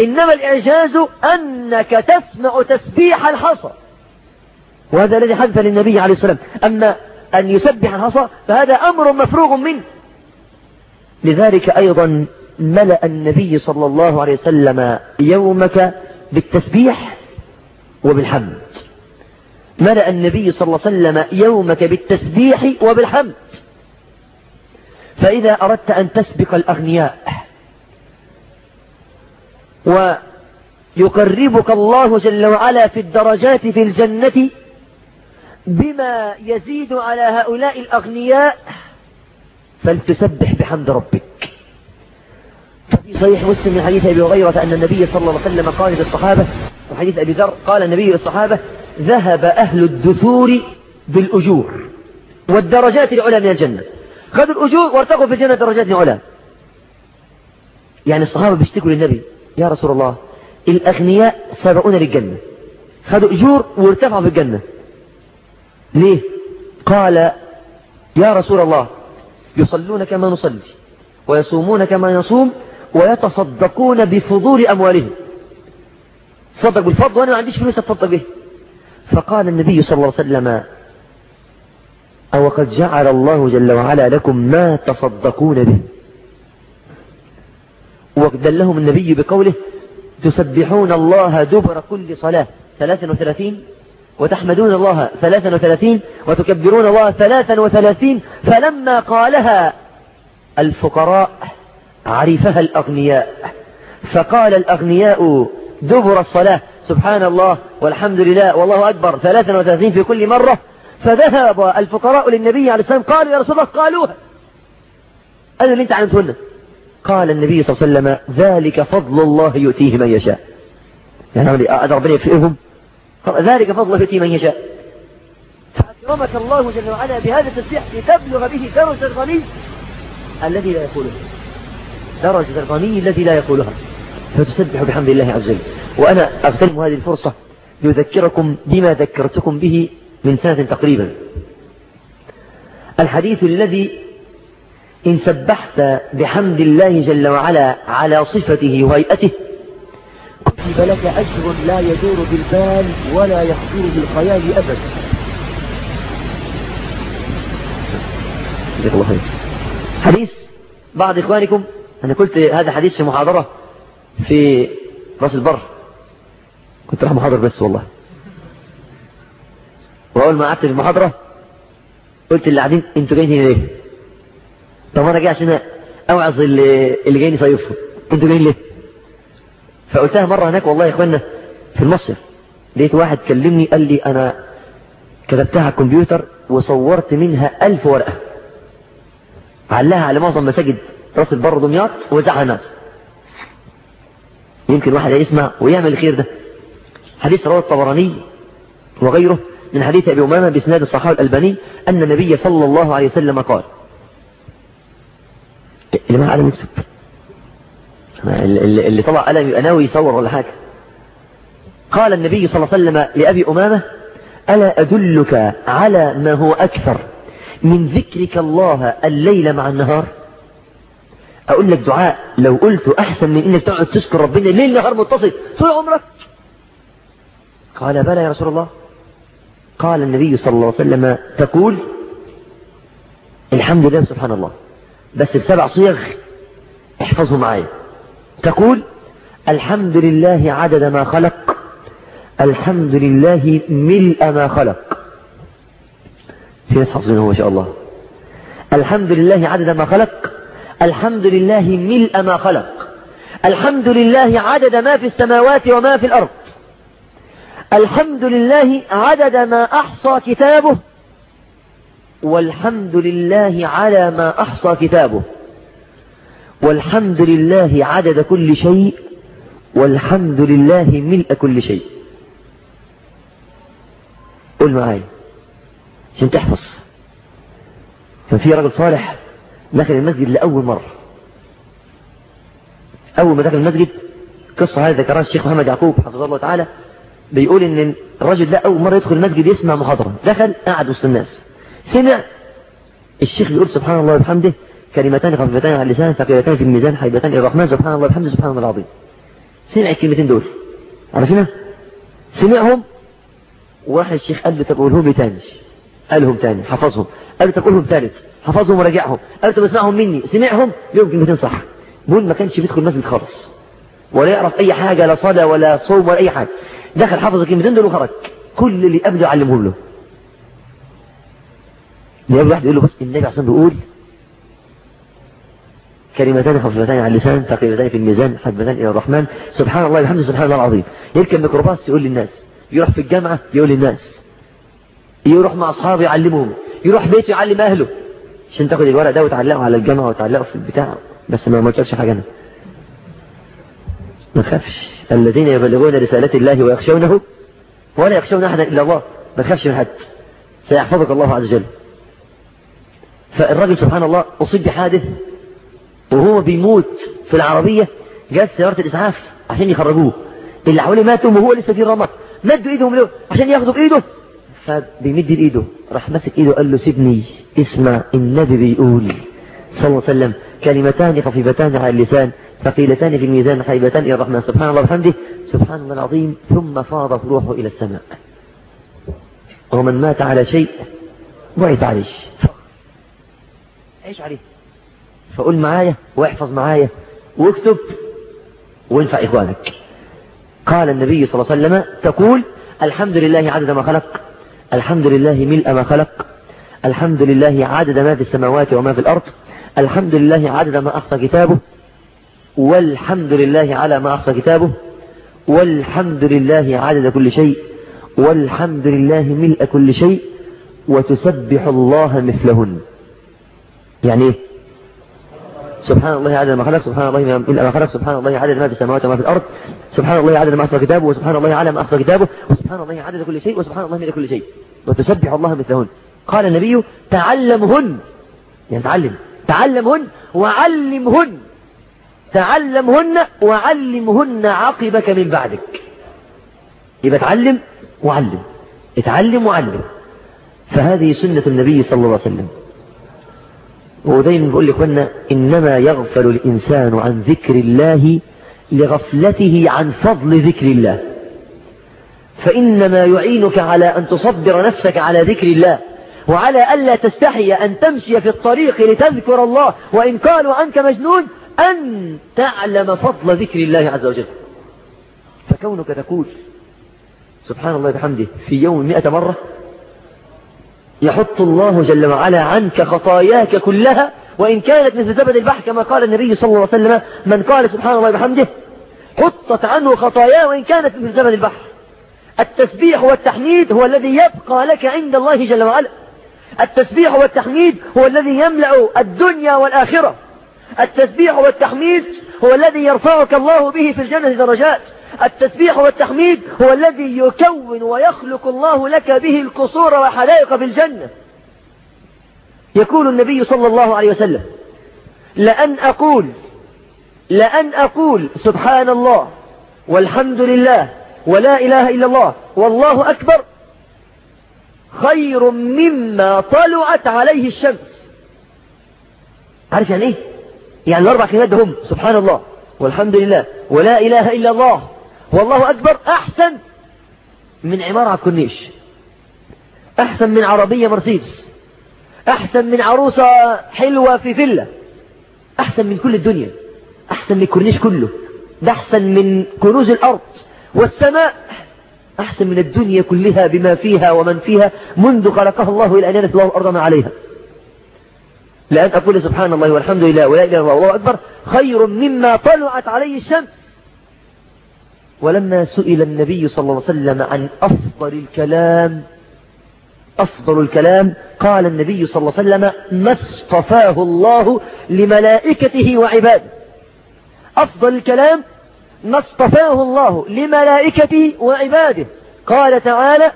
إنما الإعجاز أنك تسمع تسبيح الحصى. وهذا الذي حدث للنبي عليه والسلام. أما أن يسبح الحصى فهذا أمر مفروغ منه. لذلك أيضا ملأ النبي صلى الله عليه وسلم يومك بالتسبيح وبالحمد. ملأ النبي صلى الله عليه وسلم يومك بالتسبيح وبالحمد. فإذا أردت أن تسبق الأغنياء ويقربك الله جل وعلا في الدرجات في الجنة بما يزيد على هؤلاء الأغنياء فلتسبح بحمد ربك. في صحيح مسلم من حديث أبي هريرة أن النبي صلى الله عليه وسلم قال للصحابة وحديث أبي ذر قال النبي للصحابة ذهب أهل الدثور بالأجور والدرجات العلى من الجنة. خذوا الأجور وارتقوا في الجنة درجات العلى يعني الصحابة بيشتكوا للنبي يا رسول الله الأغنياء سبقون للجنة. خذوا أجور وارتفعوا في الجنة. ليه؟ قال يا رسول الله يصلون كما نصلي ويصومون كما نصوم ويتصدقون بفضول أموالهم. صدق بالفضل وأنا ما عنديش فلوس أتصدق به. فقال النبي صلى الله عليه وسلم أو قد جعل الله جل وعلا لكم ما تصدقون به. ودلهم النبي بقوله تسبحون الله دبر كل صلاة. 33 وتحمدون الله 33 وتكبرون الله 33 فلما قالها الفقراء عرفها الأغنياء. فقال الأغنياء دبر الصلاة. سبحان الله والحمد لله والله أكبر. 33 في كل مرة. فذهب الفقراء للنبي عليه السلام قالوا يا رسول الله قالوها. قالوا اللي انت علمتهن قال النبي صلى الله عليه وسلم ذلك فضل الله يؤتيه من يشاء. يعني ربنا يكفئهم ذلك فضل يؤتيه من يشاء. فأكرمك الله جل وعلا بهذا التسبيح لتبلغ به درجة الغني الذي لا يقولها. درجة الغني الذي لا يقولها. فتسبح بحمد الله عز وجل. وأنا أغتنم هذه الفرصة لأذكركم بما ذكرتكم به من سنة تقريبا. الحديث الذي إن سبحت بحمد الله جل وعلا على صفته وهيئته كتب لك أجر لا يدور بالبال ولا يخطر بالخيال أبدا جزاك الله خير. حديث بعض إخوانكم أنا قلت هذا حديث في محاضرة في راس البر. كنت راح محاضر بس والله. وأول ما قعدت في المحاضرة قلت اللي قاعدين أنتوا جايين هنا ليه؟ طب أنا جاي عشان أوعظ اللي, اللي جايين يصيفوا. أنتوا جايين ليه؟ فقلتها مرة هناك والله يا إخوانا في المصيف لقيت واحد كلمني قال لي أنا كتبتها على الكمبيوتر وصورت منها ألف ورقة. علها على معظم مساجد راس البر دمياط وزعها الناس. يمكن واحد يسمع ويعمل الخير ده. حديث رواه الطبراني وغيره من حديث أبي أمامة بإسناد الصحابي الألباني أن النبي صلى الله عليه وسلم قال اللي ما علم يكتب اللي طلع قلم يبقى ناوي يصور ولا حاجة. قال النبي صلى الله عليه وسلم لأبي أمامة ألا أدلك على ما هو أكثر من ذكرك الله الليل مع النهار؟ أقول لك دعاء لو قلت أحسن من إنك تقعد تذكر ربنا الليل نهار متصل طول عمرك. قال بلى يا رسول الله. قال النبي صلى الله عليه وسلم تقول الحمد لله سبحان الله بس بسبع صيغ احفظه معايا. تقول الحمد لله عدد ما خلق الحمد لله ملء ما خلق. في ناس حافظينه ما شاء الله. الحمد لله عدد ما خلق الحمد لله ملء ما خلق الحمد لله عدد ما في السماوات وما في الأرض الحمد لله عدد ما أحصى كتابه والحمد لله على ما أحصى كتابه. والحمد لله عدد كل شيء والحمد لله ملء كل شيء. قول معايا عشان تحفظ. كان في رجل صالح دخل المسجد لأول مرة. أول ما دخل المسجد قصة هذه ذكرها الشيخ محمد يعقوب حفظه الله تعالى. بيقول إن الرجل ده أول مرة يدخل المسجد يسمع محاضرة دخل قعد وسط الناس. سمع الشيخ بيقول سبحان الله وبحمده كلمتان خفيفتان على اللسان ثقيلتان في الميزان حيبتان إلى الرحمن سبحان الله وبحمده سبحان الله العظيم. سمع الكلمتين دول؟ عارفينها سمعهم؟ وراح الشيخ قال له طب قولهم تاني قالهم تاني حفظهم. قال له طب قولهم ثالث حفظهم وراجعهم قال له طب اسمعهم مني. سمعهم؟ لهم كلمتين صح. بقول ما كانش بيدخل المسجد خالص. ولا يعرف أي حاجة لا صلاة ولا صوم ولا أي حاجة. دخل حفظ الكلمتين دول وخرج. كل اللي ابدا علمهم له. يجي واحد يقول له بص النبي عشان بيقول كلمتان خفيفتان على اللسان ثقيلتان في الميزان حبتان إلى الرحمن. سبحان الله وبحمده سبحان الله العظيم. يركب ميكروباص يقول للناس يروح في الجامعة يقول للناس يروح مع أصحابه يعلمهم يروح بيته يعلم أهله. عشان تاخد الورق ده وتعلقه على الجامعة وتعلقه في البتاع. بس ما تقولش حاجة أنا. ما تخافش. الذين يبلغون رسالات الله ويخشونه ولا يخشون أحدا إلا الله. ما تخافش من حد. سيحفظك الله عز وجل. فالراجل سبحان الله أصيب بحادث وهو بيموت في العربية جات سيارة الإسعاف عشان يخرجوه. اللي حواليه ماتوا وهو لسه في الرمق مدوا إيدهم له عشان ياخدوا بإيده. فبيمد إيده راح ماسك إيده قال له سيبني اسمع النبي بيقول صلى الله عليه وسلم كلمتان خفيفتان على اللسان ثقيلتان في الميزان خيبتان إلى الرحمن. سبحان الله وبحمده. سبحان الله العظيم. ثم فاضت روحه إلى السماء. ومن مات على شيء بعث عليه. عيش عليه. فقول معايا واحفظ معايا واكتب وانفع إخوانك. قال النبي صلى الله عليه وسلم تقول الحمد لله عدد ما خلق الحمد لله ملء ما خلق الحمد لله عدد ما في السماوات وما في الأرض الحمد لله عدد ما أحصى كتابه والحمد لله على ما أحصى كتابه والحمد لله عدد كل شيء والحمد لله ملء كل شيء وتسبح الله مثلهن. يعني إيه؟ سبحان الله عدد ما خلق سبحان الله ما خلق سبحان الله عدد ما في السماوات وما في الأرض سبحان الله عدد ما أحصى كتابه وسبحان الله على ما أحصى كتابه وسبحان الله عدد كل شيء وسبحان الله من كل شيء. وتسبح الله مثلهن. قال النبي تعلمهن. يعني تعلم. تعلمهن وعلمهن. تعلمهن وعلمهن عقبك من بعدك. يبقى تعلم وعلم. اتعلم وعلم. فهذه سنة النبي صلى الله عليه وسلم. ودايما بقول لإخوانا إنما يغفل الإنسان عن ذكر الله لغفلته عن فضل ذكر الله. فإنما يعينك على أن تصبر نفسك على ذكر الله وعلى ألا تستحي أن تمشي في الطريق لتذكر الله وإن قالوا عنك مجنون أن تعلم فضل ذكر الله عز وجل. فكونك تقول سبحان الله بحمده في يوم مئة مرة يحط الله جل وعلا عنك خطاياك كلها وإن كانت مثل زبد البحر كما قال النبي صلى الله عليه وسلم من قال سبحان الله بحمده حطت عنه خطاياه وإن كانت مثل زبد البحر. التسبيح والتحميد هو الذي يبقى لك عند الله جل وعلا. التسبيح والتحميد هو الذي يملأ الدنيا والآخرة. التسبيح والتحميد هو الذي يرفعك الله به في الجنة درجات. التسبيح والتحميد هو الذي يكون ويخلق الله لك به القصور والحدائق في الجنة. يقول النبي صلى الله عليه وسلم لأن أقول لأن أقول سبحان الله والحمد لله ولا إله إلا الله والله أكبر خير مما طلعت عليه الشمس. عارف يعني إيه؟ يعني الأربع كلمات هم سبحان الله والحمد لله ولا إله إلا الله والله أكبر أحسن من عمارة على الكورنيش أحسن من عربية مرسيدس. أحسن من عروسة حلوة في فيلا. أحسن من كل الدنيا. أحسن من الكورنيش كله. ده أحسن من كنوز الأرض والسماء. أحسن من الدنيا كلها بما فيها ومن فيها منذ خلقها الله إلى أن يرث الله الأرض ما عليها. لأن أقول سبحان الله والحمد لله ولا إله إلا الله والله أكبر خير مما طلعت عليه الشمس. ولما سئل النبي صلى الله عليه وسلم عن أفضل الكلام أفضل الكلام قال النبي صلى الله عليه وسلم ما اصطفاه الله لملائكته وعباده. أفضل الكلام ما اصطفاه الله لملائكته وعباده. قال تعالى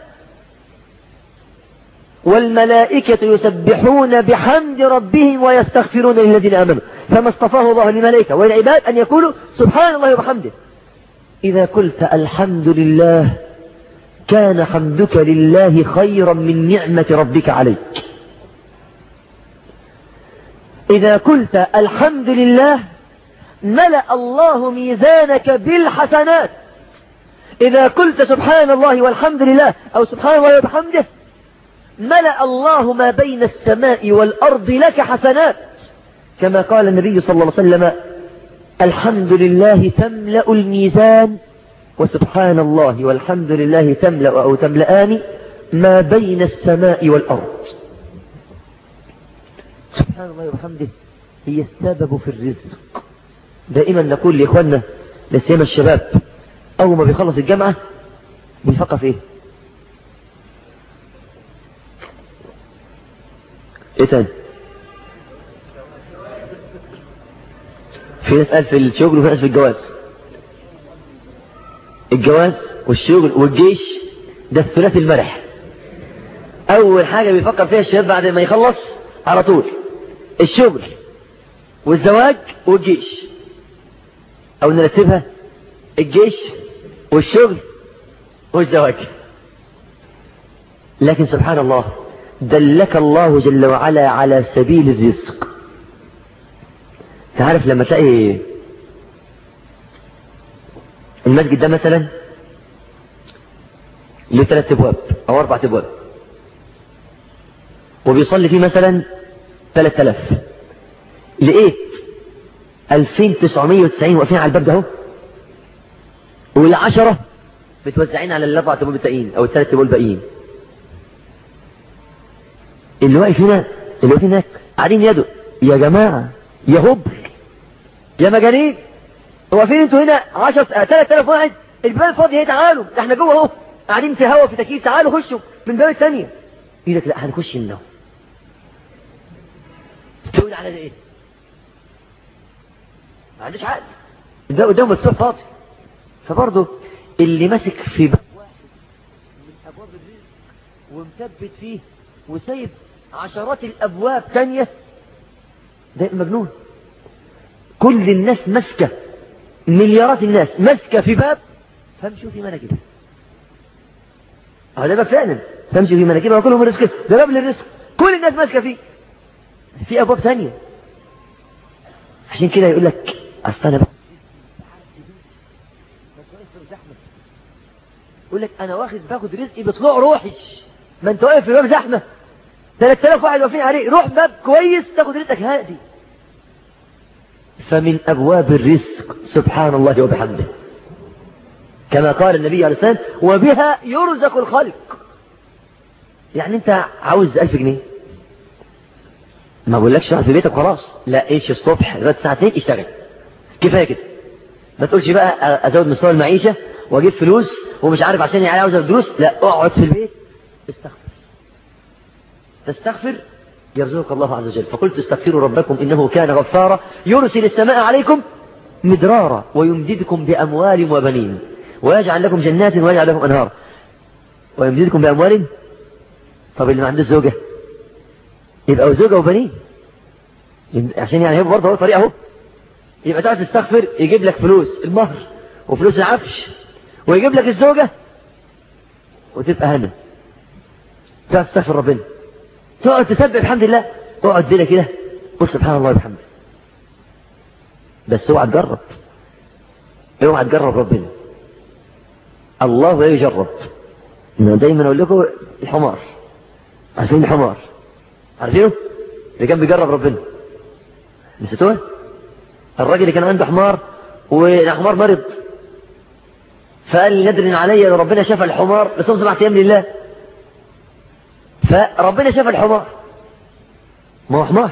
والملائكة يسبحون بحمد ربهم ويستغفرون للذين آمنوا. فما اصطفاه الله للملائكة والعباد أن يقولوا سبحان الله وبحمده. إذا قلت الحمد لله كان حمدك لله خيرا من نعمة ربك عليك. إذا قلت الحمد لله ملأ الله ميزانك بالحسنات. إذا قلت سبحان الله والحمد لله أو سبحان الله وبحمده ملأ الله ما بين السماء والأرض لك حسنات. كما قال النبي صلى الله عليه وسلم الحمد لله تملأ الميزان وسبحان الله والحمد لله تملأ أو تملأان ما بين السماء والأرض. سبحان الله وبحمده هي السبب في الرزق. دائما نقول لإخواننا لسيما الشباب أول ما بيخلص الجامعة بيفكر في إيه؟ إيه تاني؟ في ناس قال في الشغل وفي ناس في الجواز. الجواز والشغل والجيش ده الثلاثي المرح. أول حاجة بيفكر فيها الشباب بعد ما يخلص على طول. الشغل والزواج والجيش. أو نرتبها الجيش والشغل والزواج. لكن سبحان الله دلك الله جل وعلا على سبيل الرزق. تعرف لما تلاقي المسجد ده مثلا له ثلاث أبواب أو أربع أبواب وبيصلي فيه مثلا 3000 لقيت 2990 واقفين على الباب ده أهو والعشرة متوزعين على الاربع أبواب الباقيين أو الثلاث أبواب الباقيين. اللي واقف هنا اللي واقف هناك قاعدين يدوا يا جماعة يا هبل يا مجانين هو فين أنتوا هنا؟ 10 3000 واحد. الباب فاضي اهي تعالوا ده إحنا جوه اهو. قاعدين في هوا في تكييف. تعالوا خشوا من باب الثانية. يقول لك لا هنخش منه تقول على ده إيه؟ ما عندوش عقل ده قدامه مفتوح فاضي. فبرضه اللي ماسك في باب واحد من أبواب الرزق ومثبت فيه وسايب عشرات الأبواب تانية ده مجنون. كل الناس ماسكه مليارات الناس ماسكه في باب فامشوا في مناكبها هذا باب فعلا. فامشوا في مناكبها وكلهم من رزقه ده باب للرزق. كل الناس ماسكه فيه. في أبواب ثانية. عشان كده يقول لك أصل أنا يقول لك أنا واخد باخد رزقي بطلوع روحي. ما أنت واقف في باب زحمة. 3000 واحد واقفين عليه. روح باب كويس تاخد رزقك هادي. فمن أبواب الرزق سبحان الله وبحمده. كما قال النبي عليه السلام وبها يرزق الخلق. يعني أنت عاوز ألف جنيه؟ ما بقولكش اقعد في بيتك خلاص لا إيش الصبح لغاية 2 اشتغل. كفاية كده. ما تقولش بقى أزود مستوى المعيشة وأجيب فلوس ومش عارف عشان يعني عاوز دروس؟ لا اقعد في البيت استغفر. تستغفر يرزقك الله عز وجل. فقلت استغفروا ربكم إنه كان غفارا يرسل السماء عليكم مدرارا ويمددكم بأموال وبنين ويجعل لكم جنات ويجعل لكم أنهار. ويمددكم بأموال؟ طب اللي ما عنده زوجة. يبقى زوجة وبنين. عشان يعني هيبقى برضه هو طريقه أهو. يبقى تعرف تستغفر يجيب لك فلوس المهر وفلوس العفش ويجيب لك الزوجة وتبقى هنا. تعرف تستغفر ربنا. تقعد تسبح الحمد لله اقعد بينا كده. قول سبحان الله وبحمده بس اوعى تجرب. اوعى تجرب ربنا. الله لا يجرب. أنا دايما أقول لكم الحمار. عارفين الحمار؟ عارفينه؟ اللي كان بيجرب ربنا. نسيتوه؟ الراجل اللي كان عنده حمار والحمار مرض. فقال ندر علي لو ربنا شفى الحمار لصوم سبعة أيام لله. فربنا شفى الحمار. ما هو حمار.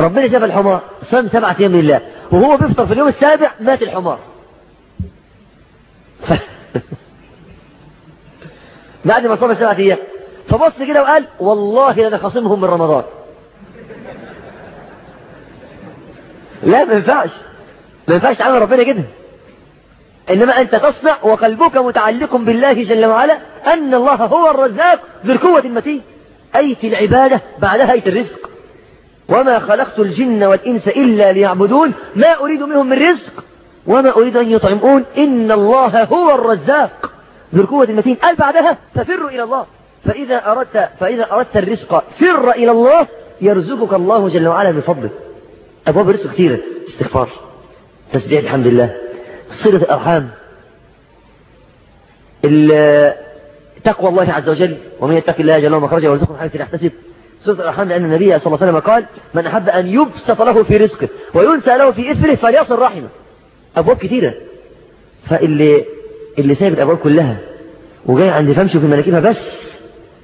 ربنا شفى الحمار صام سبعة أيام لله وهو بيفطر في اليوم السابع مات الحمار. ف... بعد ما صام سبعة أيام فبص كده وقال والله أنا خاصمهم من رمضان. لا ما ينفعش. ما ينفعش تعمل ربنا كده. إنما أنت تصنع وقلبك متعلق بالله جل وعلا أن الله هو الرزاق ذو القوة المتين. أيت العبادة بعدها أيت الرزق؟ وما خلقت الجن والإنس إلا ليعبدون. ما أريد منهم من رزق؟ وما أريد أن يطعمون. إن الله هو الرزاق ذو القوة المتين. قال بعدها؟ ففروا إلى الله. فإذا أردت, فإذا أردت الرزق فر إلى الله. يرزقك الله جل وعلا بفضله أبواب الرزق كثيرة. استغفار. تسبيح الحمد لله. صلة الأرحام. تقوى الله عز وجل ومن يتق الله جل مخرجه ويرزقه من حيث يحتسب. صلة الأرحام لأن النبي صلى الله عليه وسلم قال من أحب أن يبسط له في رزقه وينسى له في إثره فليصل رحمه. أبواب كثيرة. فاللي اللي سايب الأبواب كلها وجاي عند فمشه في مناكبها بس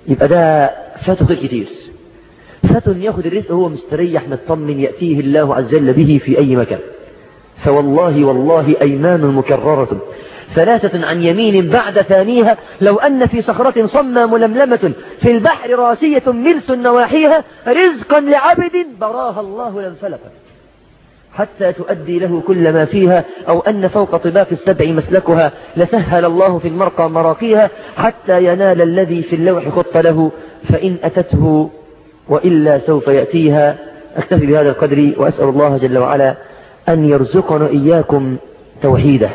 يبقى ده فاته خير كتير. فاته ياخد الرزق وهو مستريح مطمن يأتيه الله عز وجل به في أي مكان. فوالله والله أيمان مكررة. ثلاثة عن يمين بعد ثانيها لو أن في صخرة صمى ململمة في البحر راسية ملس نواحيها رزقا لعبد براها الله لانفلقت حتى تؤدي له كل ما فيها أو أن فوق طباق السبع مسلكها لسهل الله في المرقى مراقيها حتى ينال الذي في اللوح خط له فإن أتته وإلا سوف يأتيها. أكتفي بهذا القدر وأسأل الله جل وعلا أن يرزقنا إياكم توحيده.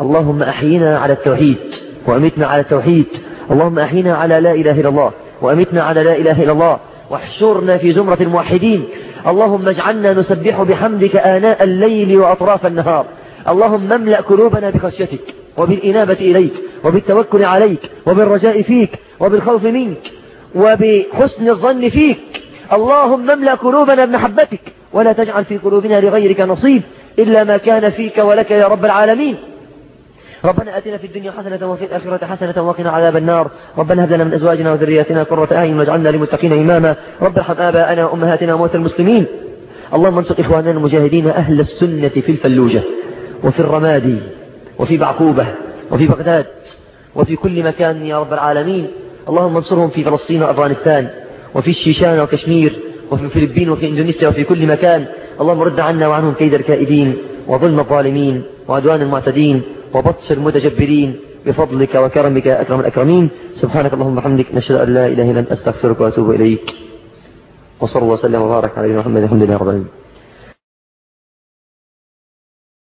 اللهم أحينا على التوحيد وأمتنا على التوحيد. اللهم أحينا على لا إله إلا الله وأمتنا على لا إله إلا الله. واحشرنا في زمرة الموحدين. اللهم اجعلنا نسبح بحمدك آناء الليل وأطراف النهار. اللهم املأ قلوبنا بخشيتك وبالإنابة إليك وبالتوكل عليك وبالرجاء فيك وبالخوف منك وبحسن الظن فيك. اللهم املأ قلوبنا بمحبتك ولا تجعل في قلوبنا لغيرك نصيب إلا ما كان فيك ولك يا رب العالمين. ربنا آتنا في الدنيا حسنة وفي الآخرة حسنة وقنا عذاب النار. ربنا هب لنا من أزواجنا وذرياتنا قرة أعين واجعلنا للمتقين إماما. رب ارحم آباءنا وأمهاتنا وموتى المسلمين. اللهم انصر إخواننا المجاهدين أهل السنة في الفلوجة وفي الرمادي وفي بعقوبة وفي بغداد وفي كل مكان يا رب العالمين. اللهم انصرهم في فلسطين وأفغانستان وفي الشيشان وكشمير وفي الفلبين وفي إندونيسيا وفي كل مكان. اللهم رد عنا وعنهم كيد الكائدين وظلم الظالمين وعدوان المعتدين وبطش المتجبرين. بفضلك وكرمك أكرم الأكرمين. سبحانك اللهم وبحمدك نشهد أن لا إله إلا أنت أستغفرك وأتوب إليك. وصلى الله وسلم وبارك على محمد الحمد لله رب العالمين.